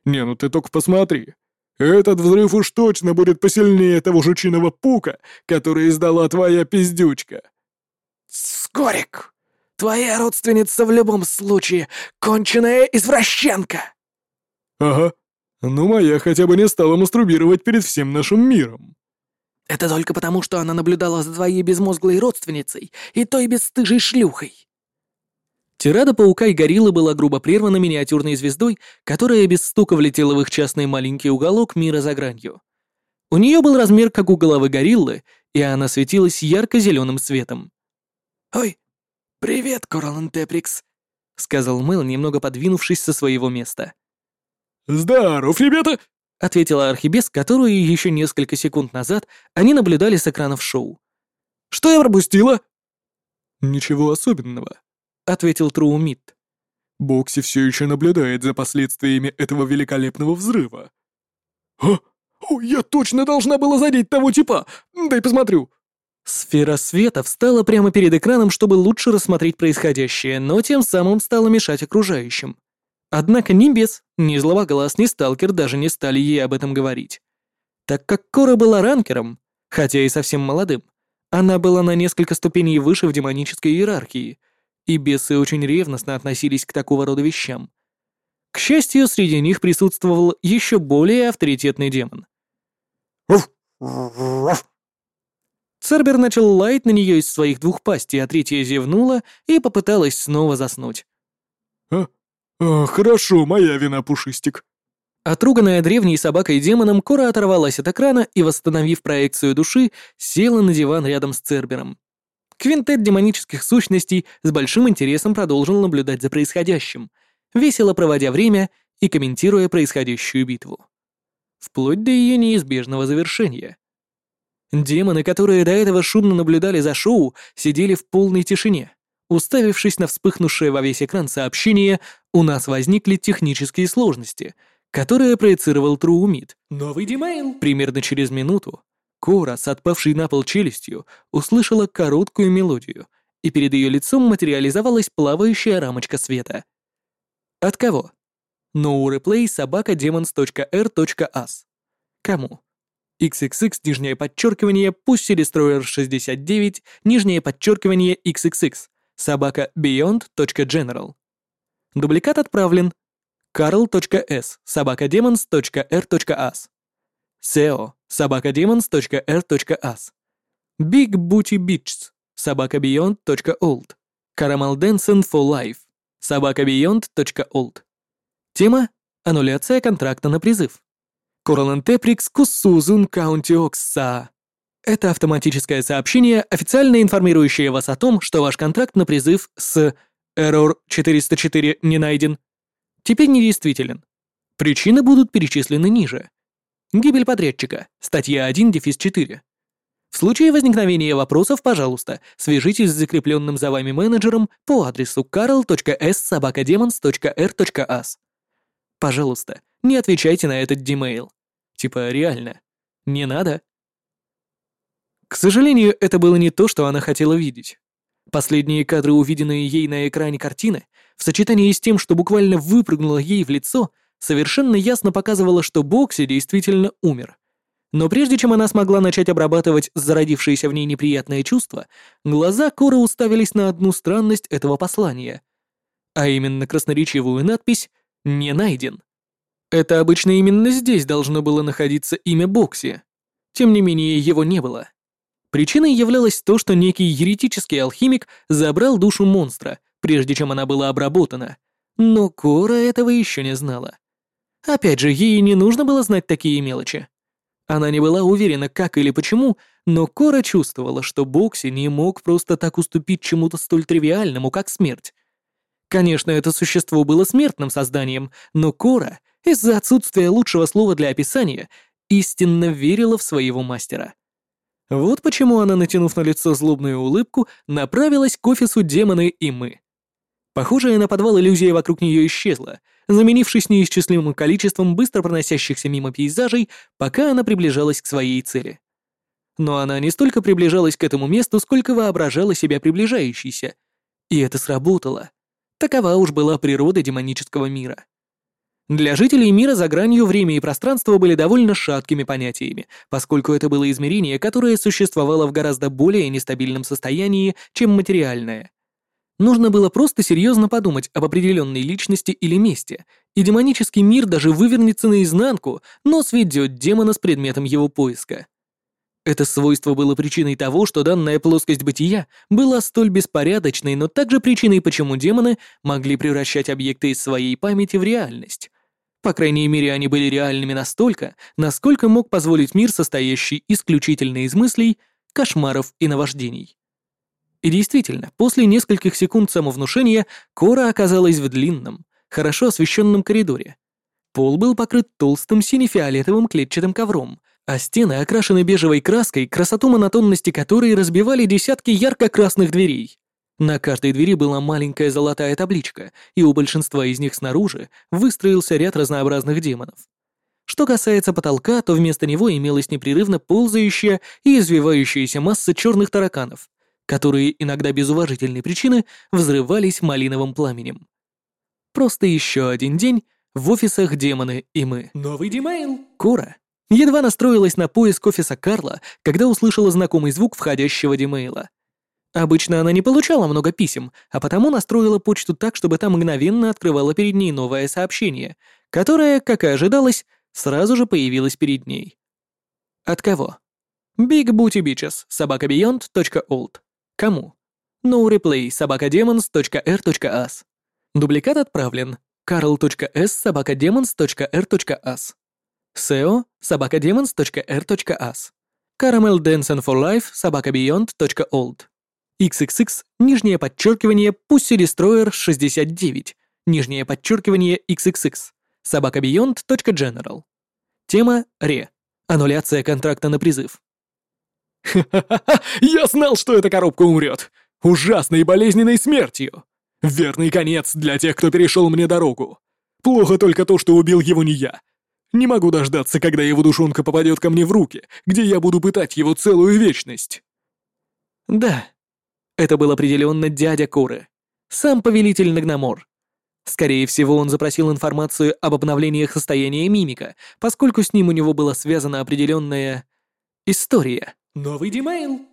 S7: Не, ну ты только посмотри. Этот взрыв уж точно будет посильнее того жучиного пука, который издала твоя пиздючка».
S2: «Скорик, твоя родственница в любом случае конченая извращенка!»
S7: «Ага. Ну, моя хотя бы не стала мастурбировать перед всем нашим миром».
S2: «Это только потому, что она наблюдала за твоей безмозглой родственницей и той бесстыжей шлюхой».
S1: Тирада паука и гориллы была грубо прервана миниатюрной звездой, которая без стука влетела в их частный маленький уголок мира за гранью. У нее был размер, как у головы гориллы, и она светилась ярко-зеленым светом.
S2: «Ой, привет, Коралан Теприкс», — сказал
S1: Мэл, немного подвинувшись со своего места.
S7: «Здоров, ребята!»
S1: — ответила Архибес, которую еще несколько секунд назад они наблюдали с экранов шоу.
S7: «Что я пропустила?» «Ничего особенного», — ответил Труумит. «Бокси все еще наблюдает за последствиями этого великолепного взрыва». «А? О, я точно должна была задеть того типа! Дай посмотрю!»
S1: Сфера света встала прямо перед экраном, чтобы лучше рассмотреть происходящее, но тем самым стала мешать окружающим. Однако ни бес, ни зловоглаз, ни сталкер даже не стали ей об этом говорить. Так как Кора была ранкером, хотя и совсем молодым, она была на несколько ступеней выше в демонической иерархии — и бесы очень ревностно относились к такого рода вещам. К счастью, среди них присутствовал еще более авторитетный демон. Цербер начал лаять на нее из своих двух пастей, а третья зевнула и попыталась снова заснуть.
S7: «А, а хорошо, моя вина, Пушистик».
S1: Отруганная древней собакой-демоном, Кора оторвалась от экрана и, восстановив проекцию души, села на диван рядом с Цербером. Квинтет демонических сущностей с большим интересом продолжил наблюдать за происходящим, весело проводя время и комментируя происходящую битву. Вплоть до ее неизбежного завершения. Демоны, которые до этого шумно наблюдали за шоу, сидели в полной тишине, уставившись на вспыхнувшее во весь экран сообщение «У нас возникли технические сложности», которое проецировал Труумид.
S2: Новый демейл.
S1: Примерно через минуту Кора с отпавшей на пол челюстью услышала короткую мелодию, и перед ее лицом материализовалась плавающая рамочка света. От кого? NoReplay собака demons.r.as. Кому? XXX, нижнее подчеркивание, Pussy Destroyer 69, нижнее подчеркивание XXX, собака beyond.general. Дубликат отправлен. carl.s, собака demons.r.as. SEO собакадемons.r.as Big Booty Beaches собакабeyond.old Caramel Dancing for Life собакабeyond.old Тема «Аннуляция контракта на призыв». Королантеприкс Куссузун Каунти Окса. Это автоматическое сообщение, официально информирующее вас о том, что ваш контракт на призыв с Error 404 не найден. Теперь недействителен. Причины будут перечислены ниже. Гибель подрядчика. Статья 1, дефис 4. В случае возникновения вопросов, пожалуйста, свяжитесь с закрепленным за вами менеджером по адресу carl.s.sobakademons.r.as. Пожалуйста, не отвечайте на этот димейл. Типа, реально. Не надо. К сожалению, это было не то, что она хотела видеть. Последние кадры, увиденные ей на экране картины, в сочетании с тем, что буквально выпрыгнуло ей в лицо, совершенно ясно показывало, что Бокси действительно умер. Но прежде чем она смогла начать обрабатывать зародившееся в ней неприятное чувство, глаза Коры уставились на одну странность этого послания. А именно красноречивую надпись «Не найден». Это обычно именно здесь должно было находиться имя Бокси. Тем не менее, его не было. Причиной являлось то, что некий еретический алхимик забрал душу монстра, прежде чем она была обработана. Но Кора этого еще не знала. Опять же, ей не нужно было знать такие мелочи. Она не была уверена, как или почему, но Кора чувствовала, что Бокси не мог просто так уступить чему-то столь тривиальному, как смерть. Конечно, это существо было смертным созданием, но Кора, из-за отсутствия лучшего слова для описания, истинно верила в своего мастера. Вот почему она, натянув на лицо злобную улыбку, направилась к офису демоны и мы. Похожая на подвал иллюзия вокруг нее исчезла, заменившись неисчислимым количеством быстро проносящихся мимо пейзажей, пока она приближалась к своей цели. Но она не столько приближалась к этому месту, сколько воображала себя приближающейся. И это сработало. Такова уж была природа демонического мира. Для жителей мира за гранью время и пространство были довольно шаткими понятиями, поскольку это было измерение, которое существовало в гораздо более нестабильном состоянии, чем материальное. Нужно было просто серьезно подумать об определенной личности или месте, и демонический мир даже вывернется наизнанку, но сведет демона с предметом его поиска. Это свойство было причиной того, что данная плоскость бытия была столь беспорядочной, но также причиной, почему демоны могли превращать объекты из своей памяти в реальность. По крайней мере, они были реальными настолько, насколько мог позволить мир, состоящий исключительно из мыслей, кошмаров и наваждений. И действительно, после нескольких секунд самовнушения Кора оказалась в длинном, хорошо освещенном коридоре. Пол был покрыт толстым сине-фиолетовым клетчатым ковром, а стены окрашены бежевой краской, красоту монотонности которой разбивали десятки ярко-красных дверей. На каждой двери была маленькая золотая табличка, и у большинства из них снаружи выстроился ряд разнообразных демонов. Что касается потолка, то вместо него имелась непрерывно ползающая и извивающаяся масса черных тараканов, которые иногда без уважительной причины взрывались малиновым пламенем. Просто еще один день в офисах демоны и мы.
S3: Новый демейл.
S1: Кора Едва настроилась на поиск офиса Карла, когда услышала знакомый звук входящего демейла. Обычно она не получала много писем, а потому настроила почту так, чтобы та мгновенно открывала перед ней новое сообщение, которое, как и ожидалось, сразу же появилось перед ней. От кого? Big Booty Bitches, собакабeyond.old. Кому? No replay, собакадемонс.r.as. Дубликат отправлен. carl.s, собакадемонс.r.as. SEO собакадемons.r.as Caramel Dancing for Life собакабeyond.old XXX, нижнее подчеркивание, Pussy Destroyer 69, нижнее подчеркивание XXX, собакабeyond.general. Тема Ре. Аннуляция контракта на призыв.
S7: «Ха-ха-ха! (laughs) Я знал, что эта коробка умрет! Ужасной и болезненной смертью! Верный конец для тех, кто перешел мне дорогу! Плохо только то, что убил его не я, не могу дождаться, когда его душонка попадет ко мне в руки, где я буду пытать его целую вечность.
S1: Да, это был определенно дядя Коры, сам повелитель Нагномор. Скорее всего, он запросил информацию об обновлениях состояния мимика, поскольку с ним у него была связана определенная история.
S3: Новый демейл.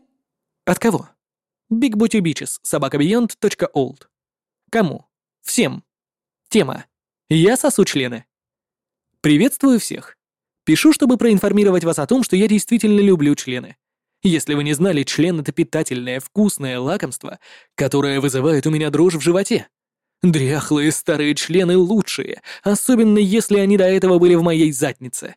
S1: От кого? Big Booty Bitches, собакабeyond.old. Кому? Всем. Тема. Я сосу члены. Приветствую всех. Пишу, чтобы проинформировать вас о том, что я действительно люблю члены. Если вы не знали, член — это питательное, вкусное лакомство, которое вызывает у меня дрожь в животе. Дряхлые старые члены лучшие, особенно если они до этого были в моей заднице.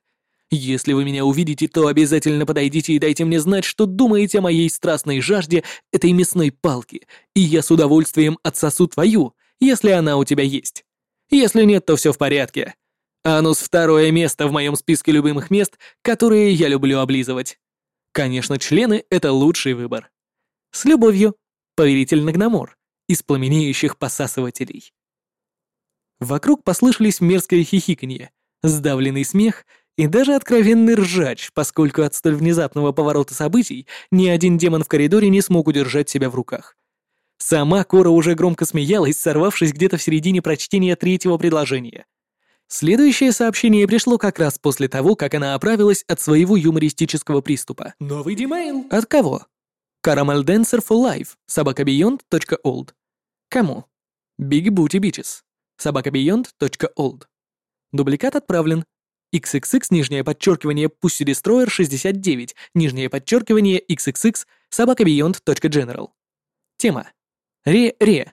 S1: Если вы меня увидите, то обязательно подойдите и дайте мне знать, что думаете о моей страстной жажде этой мясной палки, и я с удовольствием отсосу твою, если она у тебя есть. Если нет, то все в порядке. Анус — второе место в моем списке любимых мест, которые я люблю облизывать. Конечно, члены — это лучший выбор. С любовью, повелитель Нагномор, из пламенеющих посасывателей. Вокруг послышались мерзкое хихиканье, сдавленный смех и даже откровенный ржач, поскольку от столь внезапного поворота событий ни один демон в коридоре не смог удержать себя в руках. Сама Кора уже громко смеялась, сорвавшись где-то в середине прочтения третьего предложения. Следующее сообщение пришло как раз после того, как она оправилась от своего юмористического приступа.
S3: Новый демейл.
S1: От кого? Caramel Dancer for Life, собакабeyond.old. Кому? Big Booty Bitches, собакабeyond.old. Дубликат отправлен. XXX, нижнее подчеркивание, Pussy Destroyer 69, нижнее подчеркивание, XXX, собакабeyond.general. Тема. Ре-ре.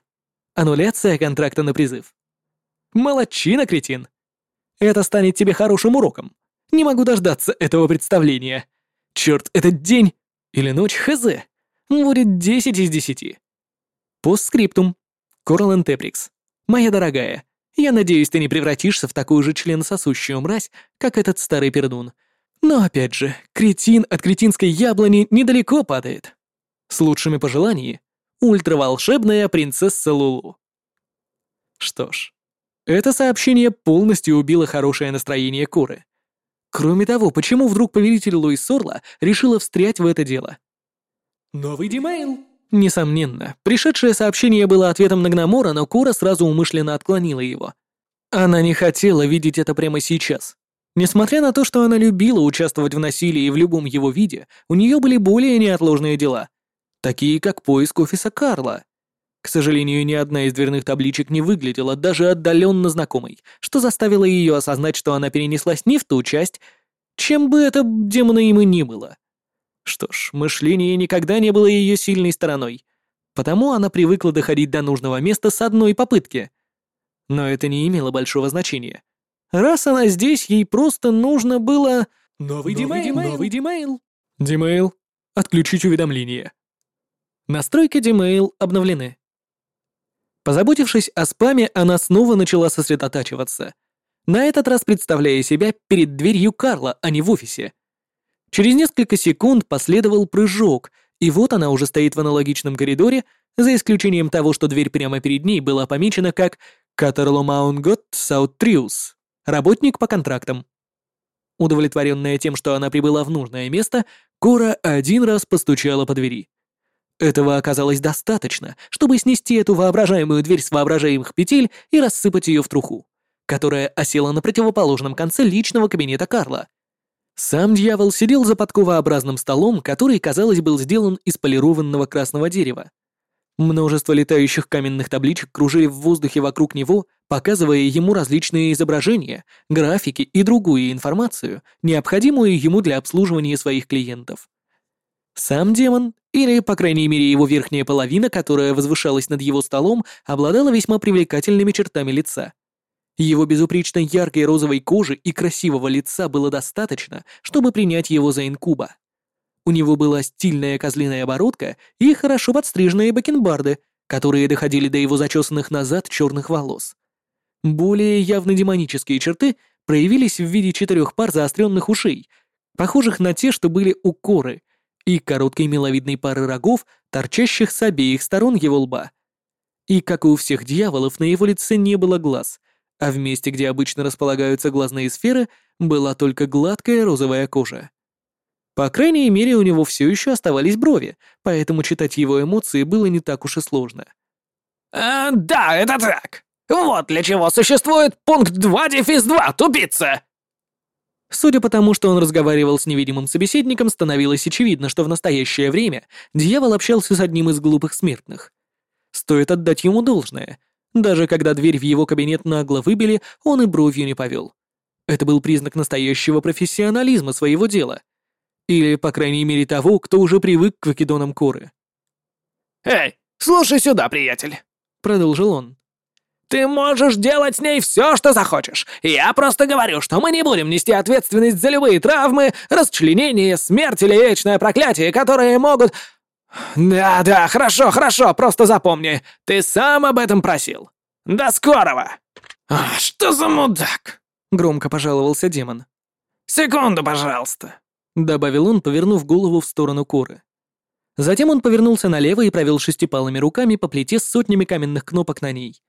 S1: Аннуляция контракта на призыв. Молодчина, кретин. Это станет тебе хорошим уроком. Не могу дождаться этого представления. Черт, этот день или ночь хз будет 10 из 10. Постскриптум. Корален Теприкс. Моя дорогая, я надеюсь, ты не превратишься в такую же членососущую мразь, как этот старый пердун. Но опять же, кретин от кретинской яблони недалеко падает. С лучшими пожеланиями, ультраволшебная принцесса Лулу. Что ж, это сообщение полностью убило хорошее настроение Коры. Кроме того, почему вдруг повелитель Луис Сорла решила встрять в это дело? Новый демейл. Несомненно, пришедшее сообщение было ответом на Гномора, но Кора сразу умышленно отклонила его. Она не хотела видеть это прямо сейчас. Несмотря на то, что она любила участвовать в насилии в любом его виде, у нее были более неотложные дела, такие как поиск офиса Карла. К сожалению, ни одна из дверных табличек не выглядела даже отдаленно знакомой, что заставило ее осознать, что она перенеслась не в ту часть, чем бы это демона им и ни было. Что ж, мышление никогда не было ее сильной стороной, потому она привыкла доходить до нужного места с одной попытки. Но это не имело большого значения. Раз она здесь, ей просто нужно было... Новый, новый Димейл, новый Димейл. Димейл, отключить уведомления. Настройки Dmail обновлены. Позаботившись о спаме, она снова начала сосредотачиваться. На этот раз представляя себя перед дверью Карла, а не в офисе. Через несколько секунд последовал прыжок, и вот она уже стоит в аналогичном коридоре, за исключением того, что дверь прямо перед ней была помечена как «Катерло Маунгот Саутриус», работник по контрактам. Удовлетворенная тем, что она прибыла в нужное место, Кора один раз постучала по двери. Этого оказалось достаточно, чтобы снести эту воображаемую дверь с воображаемых петель и рассыпать ее в труху, которая осела на противоположном конце личного кабинета Карла, сам дьявол сидел за подковообразным столом, который, казалось, был сделан из полированного красного дерева. Множество летающих каменных табличек кружили в воздухе вокруг него, показывая ему различные изображения, графики и другую информацию, необходимую ему для обслуживания своих клиентов. Сам демон, или, по крайней мере, его верхняя половина, которая возвышалась над его столом, обладала весьма привлекательными чертами лица. Его безупречно яркой розовой кожи и красивого лица было достаточно, чтобы принять его за инкуба. У него была стильная козлиная оборотка и хорошо подстриженные бакенбарды, которые доходили до его зачесанных назад черных волос. Более явно демонические черты проявились в виде четырех пар заостренных ушей, похожих на те, что были у коры, и короткой миловидной пары рогов, торчащих с обеих сторон его лба. И, как и у всех дьяволов, на его лице не было глаз — а в месте, где обычно располагаются глазные сферы, была только гладкая розовая кожа. По крайней мере, у него все еще оставались брови, поэтому читать его эмоции было не так уж и сложно.
S4: «А, «Да, это так. Вот для чего существует пункт 2 дефис 2, тупица!»
S1: Судя по тому, что он разговаривал с невидимым собеседником, становилось очевидно, что в настоящее время дьявол общался с одним из глупых смертных. Стоит отдать ему должное — даже когда дверь в его кабинет нагло выбили, он и бровью не повел. Это был признак настоящего профессионализма своего дела. Или, по крайней мере, того, кто уже привык к вакидонам коры.
S4: «Эй, слушай сюда, приятель», — продолжил он. «Ты можешь делать с ней все, что захочешь. Я просто говорю, что мы не будем нести ответственность за любые травмы, расчленение, смерть или вечное проклятие, которые могут...» «Да-да, хорошо, хорошо, просто запомни, ты сам об этом просил. До скорого!» а, «Что за мудак?» — громко пожаловался демон. «Секунду, пожалуйста», — добавил он, повернув голову в сторону коры.
S1: Затем он повернулся налево и провел шестипалыми руками по плите с сотнями каменных кнопок на ней.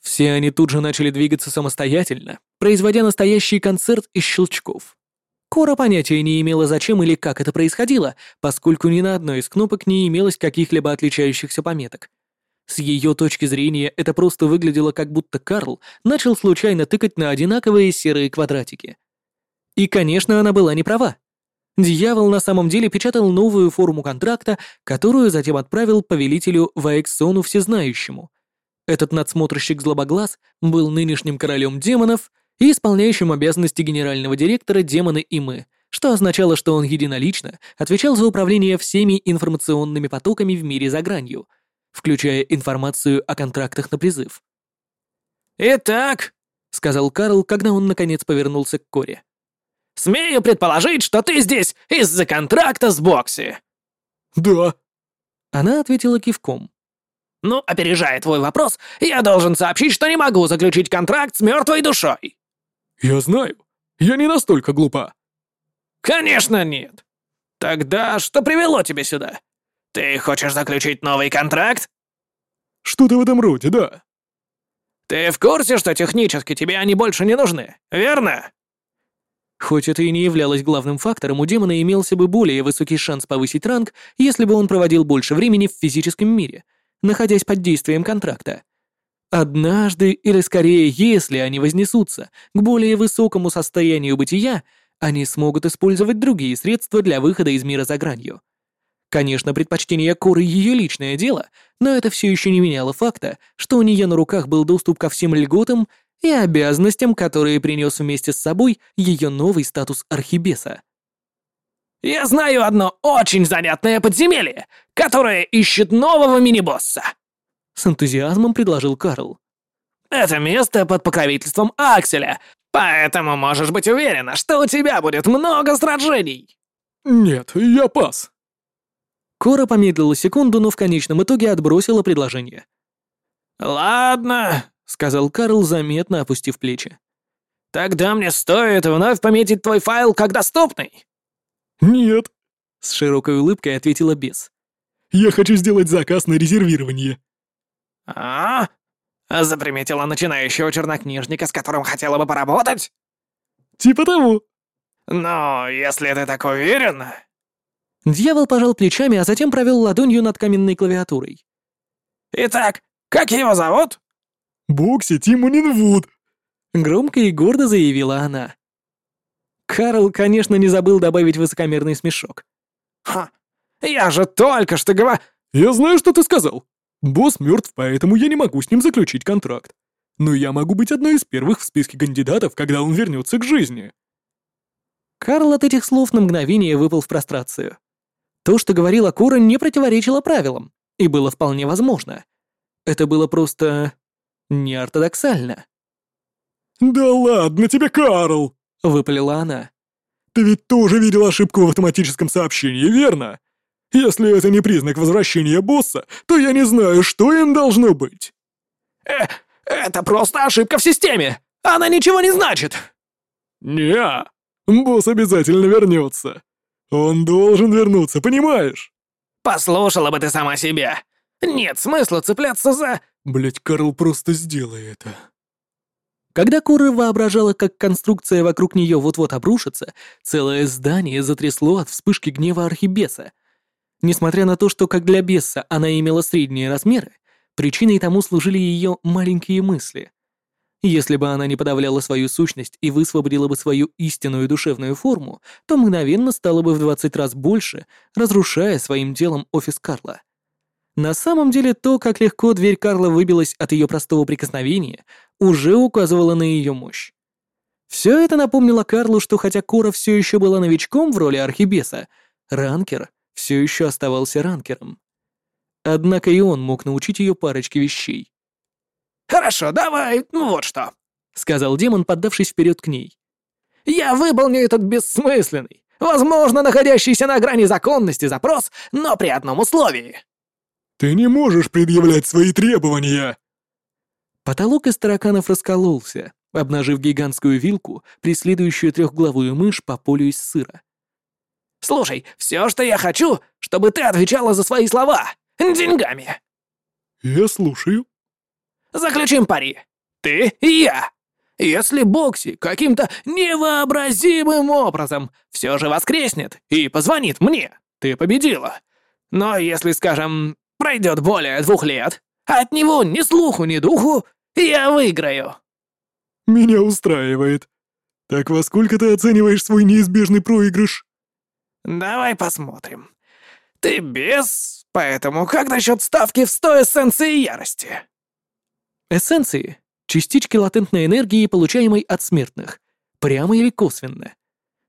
S1: Все они тут же начали двигаться самостоятельно, производя настоящий концерт из щелчков. Кора понятия не имела, зачем или как это происходило, поскольку ни на одной из кнопок не имелось каких-либо отличающихся пометок. С ее точки зрения это просто выглядело, как будто Карл начал случайно тыкать на одинаковые серые квадратики. И, конечно, она была не права. Дьявол на самом деле печатал новую форму контракта, которую затем отправил повелителю Ваексону Всезнающему. Этот надсмотрщик Злобоглаз был нынешним королем демонов — и исполняющим обязанности генерального директора «Демоны и мы», что означало, что он единолично отвечал за управление всеми информационными потоками в мире за гранью, включая информацию о контрактах на призыв.
S4: «Итак», — сказал Карл, когда он наконец повернулся к Коре. Смею предположить, что ты здесь из-за контракта с Бокси».
S7: «Да».
S1: Она ответила кивком.
S4: «Ну, опережая твой вопрос, я должен сообщить, что не могу заключить контракт с мертвой душой».
S7: «Я знаю. Я не настолько глупа».
S4: «Конечно нет. Тогда что привело тебя сюда? Ты хочешь заключить новый контракт?»
S7: «Что-то в этом роде, да».
S4: «Ты в курсе, что технически тебе они больше не нужны, верно?»
S1: Хоть это и не являлось главным фактором, у демона имелся бы более высокий шанс повысить ранг, если бы он проводил больше времени в физическом мире, находясь под действием контракта. Однажды, или скорее, если они вознесутся к более высокому состоянию бытия, они смогут использовать другие средства для выхода из мира за гранью. Конечно, предпочтение Коры ее личное дело, но это все еще не меняло факта, что у нее на руках был доступ ко всем льготам и обязанностям, которые принес вместе с собой ее новый статус архибеса.
S4: «Я знаю одно очень занятное подземелье, которое ищет нового мини-босса!»
S1: С энтузиазмом предложил Карл.
S4: «Это место под покровительством Акселя, поэтому можешь быть уверена, что у тебя будет много сражений!»
S7: «Нет, я пас!»
S1: Кора помедлила секунду, но в конечном итоге отбросила предложение.
S4: «Ладно, — сказал Карл, заметно опустив плечи. «Тогда мне стоит вновь пометить твой файл как доступный».
S7: «Нет», —
S1: с широкой улыбкой ответила Бес.
S7: «Я хочу сделать заказ на резервирование».
S4: «А? Заприметила начинающего чернокнижника, с которым хотела бы поработать?»
S7: «Типа того».
S4: «Но если ты так уверен...»
S1: Дьявол пожал плечами, а затем провел ладонью над каменной клавиатурой.
S4: «Итак, как его зовут?»
S7: Бокси Тимонинвуд!»
S1: Громко и гордо заявила она. Карл, конечно, не забыл добавить высокомерный смешок.
S4: «Ха! Я же только что говорил...»
S7: «Я знаю, что ты сказал. Босс мертв, поэтому я не могу с ним заключить контракт. Но я могу быть одной из первых в списке кандидатов, когда он вернется к жизни».
S1: Карл от этих слов на мгновение выпал в прострацию. То, что говорила Кора, не противоречило правилам, и было вполне возможно. Это было просто неортодоксально.
S7: «Да ладно тебе, Карл!»
S1: — выпалила она.
S7: «Ты ведь тоже видел ошибку в автоматическом сообщении, верно? Если это не признак возвращения босса, то я не знаю, что им должно быть».
S4: «Э, это просто ошибка в системе! Она ничего не значит!»
S7: «Не, босс обязательно вернется. Он должен вернуться, понимаешь?»
S4: «Послушала бы ты сама себя. Нет смысла цепляться за...»
S7: Блять, Карл, просто сделай это.
S1: Когда Кура воображала, как конструкция вокруг нее вот-вот обрушится, целое здание затрясло от вспышки гнева архибеса. Несмотря на то, что как для беса она имела средние размеры, причиной тому служили ее маленькие мысли. Если бы она не подавляла свою сущность и высвободила бы свою истинную душевную форму, то мгновенно стала бы в 20 раз больше, разрушая своим телом офис Карла. На самом деле то, как легко дверь Карла выбилась от ее простого прикосновения, уже указывало на ее мощь. Все это напомнило Карлу, что хотя Кора все еще была новичком в роли архибеса, ранкер все еще оставался ранкером. Однако и он мог научить ее парочке вещей.
S4: «Хорошо, давай, ну вот что», —
S1: сказал демон, поддавшись вперед к ней.
S4: «Я выполню этот бессмысленный, возможно, находящийся на грани законности запрос, но при одном условии».
S7: «Ты не можешь предъявлять свои требования!»
S1: Потолок из тараканов раскололся, обнажив гигантскую вилку, преследующую трехглавую мышь по полю из сыра.
S4: «Слушай, все, что я хочу, чтобы ты отвечала за свои слова. Деньгами!»
S7: «Я слушаю».
S4: «Заключим пари. Ты и я. Если Бокси каким-то невообразимым образом все же воскреснет и позвонит мне, ты победила. Но если, скажем, Пройдет более двух лет. От него ни слуху, ни духу. Я выиграю.
S7: Меня устраивает. Так во сколько ты оцениваешь свой неизбежный проигрыш?
S4: Давай посмотрим. Ты без, поэтому как насчет ставки в сто эссенций ярости?
S1: Эссенции — частички латентной энергии, получаемой от смертных, прямо или косвенно.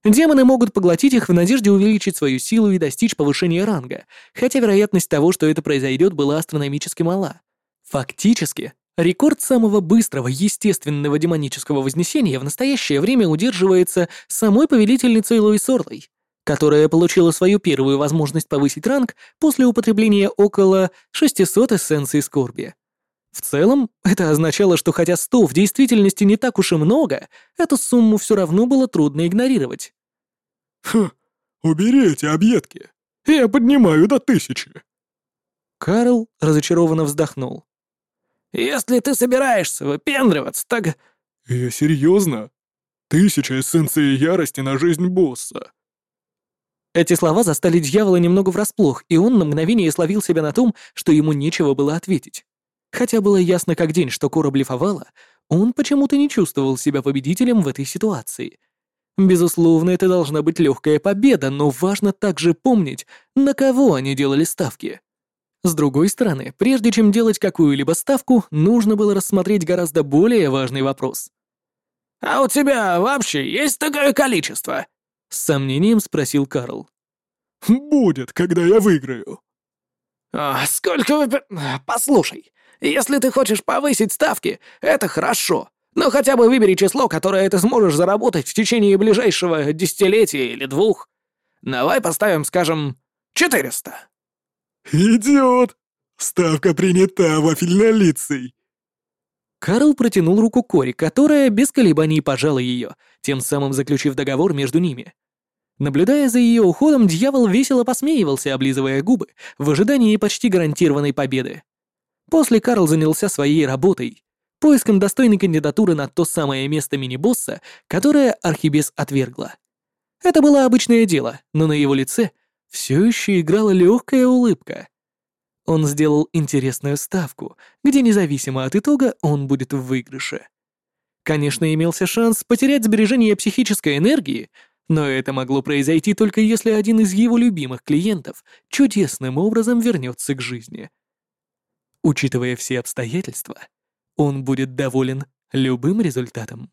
S1: Демоны могут поглотить их в надежде увеличить свою силу и достичь повышения ранга, хотя вероятность того, что это произойдет, была астрономически мала. Фактически, Рекорд самого быстрого естественного демонического вознесения в настоящее время удерживается самой повелительницей Луис Орлой, которая получила свою первую возможность повысить ранг после употребления около 600 эссенций скорби. В целом, это означало, что хотя 100 в действительности не так уж и много, эту сумму все равно было трудно игнорировать.
S7: «Хм, убери эти объедки. Я поднимаю до тысячи».
S1: Карл разочарованно вздохнул.
S4: «Если ты собираешься выпендриваться, так...»
S7: «Я серьезно? Тысяча эссенций ярости на жизнь босса».
S1: Эти слова застали дьявола немного врасплох, и он на мгновение словил себя на том, что ему нечего было ответить. Хотя было ясно как день, что Кора блефовала, он почему-то не чувствовал себя победителем в этой ситуации. Безусловно, это должна быть легкая победа, но важно также помнить, на кого они делали ставки. С другой стороны, прежде чем делать какую-либо ставку, нужно было рассмотреть гораздо более важный вопрос.
S4: «А у тебя вообще есть такое количество?»
S1: — с сомнением спросил Карл.
S7: «Будет, когда я выиграю».
S4: «А сколько вы... Послушай, если ты хочешь повысить ставки, это хорошо. Но хотя бы выбери число, которое ты сможешь заработать в течение ближайшего десятилетия или двух. Давай поставим, скажем, 400.
S7: «Идиот! Ставка принята вафельнолицей!»
S1: Карл протянул руку Кори, которая без колебаний пожала ее, тем самым заключив договор между ними. Наблюдая за ее уходом, дьявол весело посмеивался, облизывая губы, в ожидании почти гарантированной победы. После Карл занялся своей работой, поиском достойной кандидатуры на то самое место мини-босса, которое Архибес отвергла. Это было обычное дело, но на его лице все еще играла легкая улыбка. Он сделал интересную ставку, где независимо от итога он будет в выигрыше. Конечно, имелся шанс потерять сбережение психической энергии, но это могло произойти только если один из его любимых клиентов чудесным образом вернется к жизни. Учитывая все обстоятельства, он будет доволен любым результатом.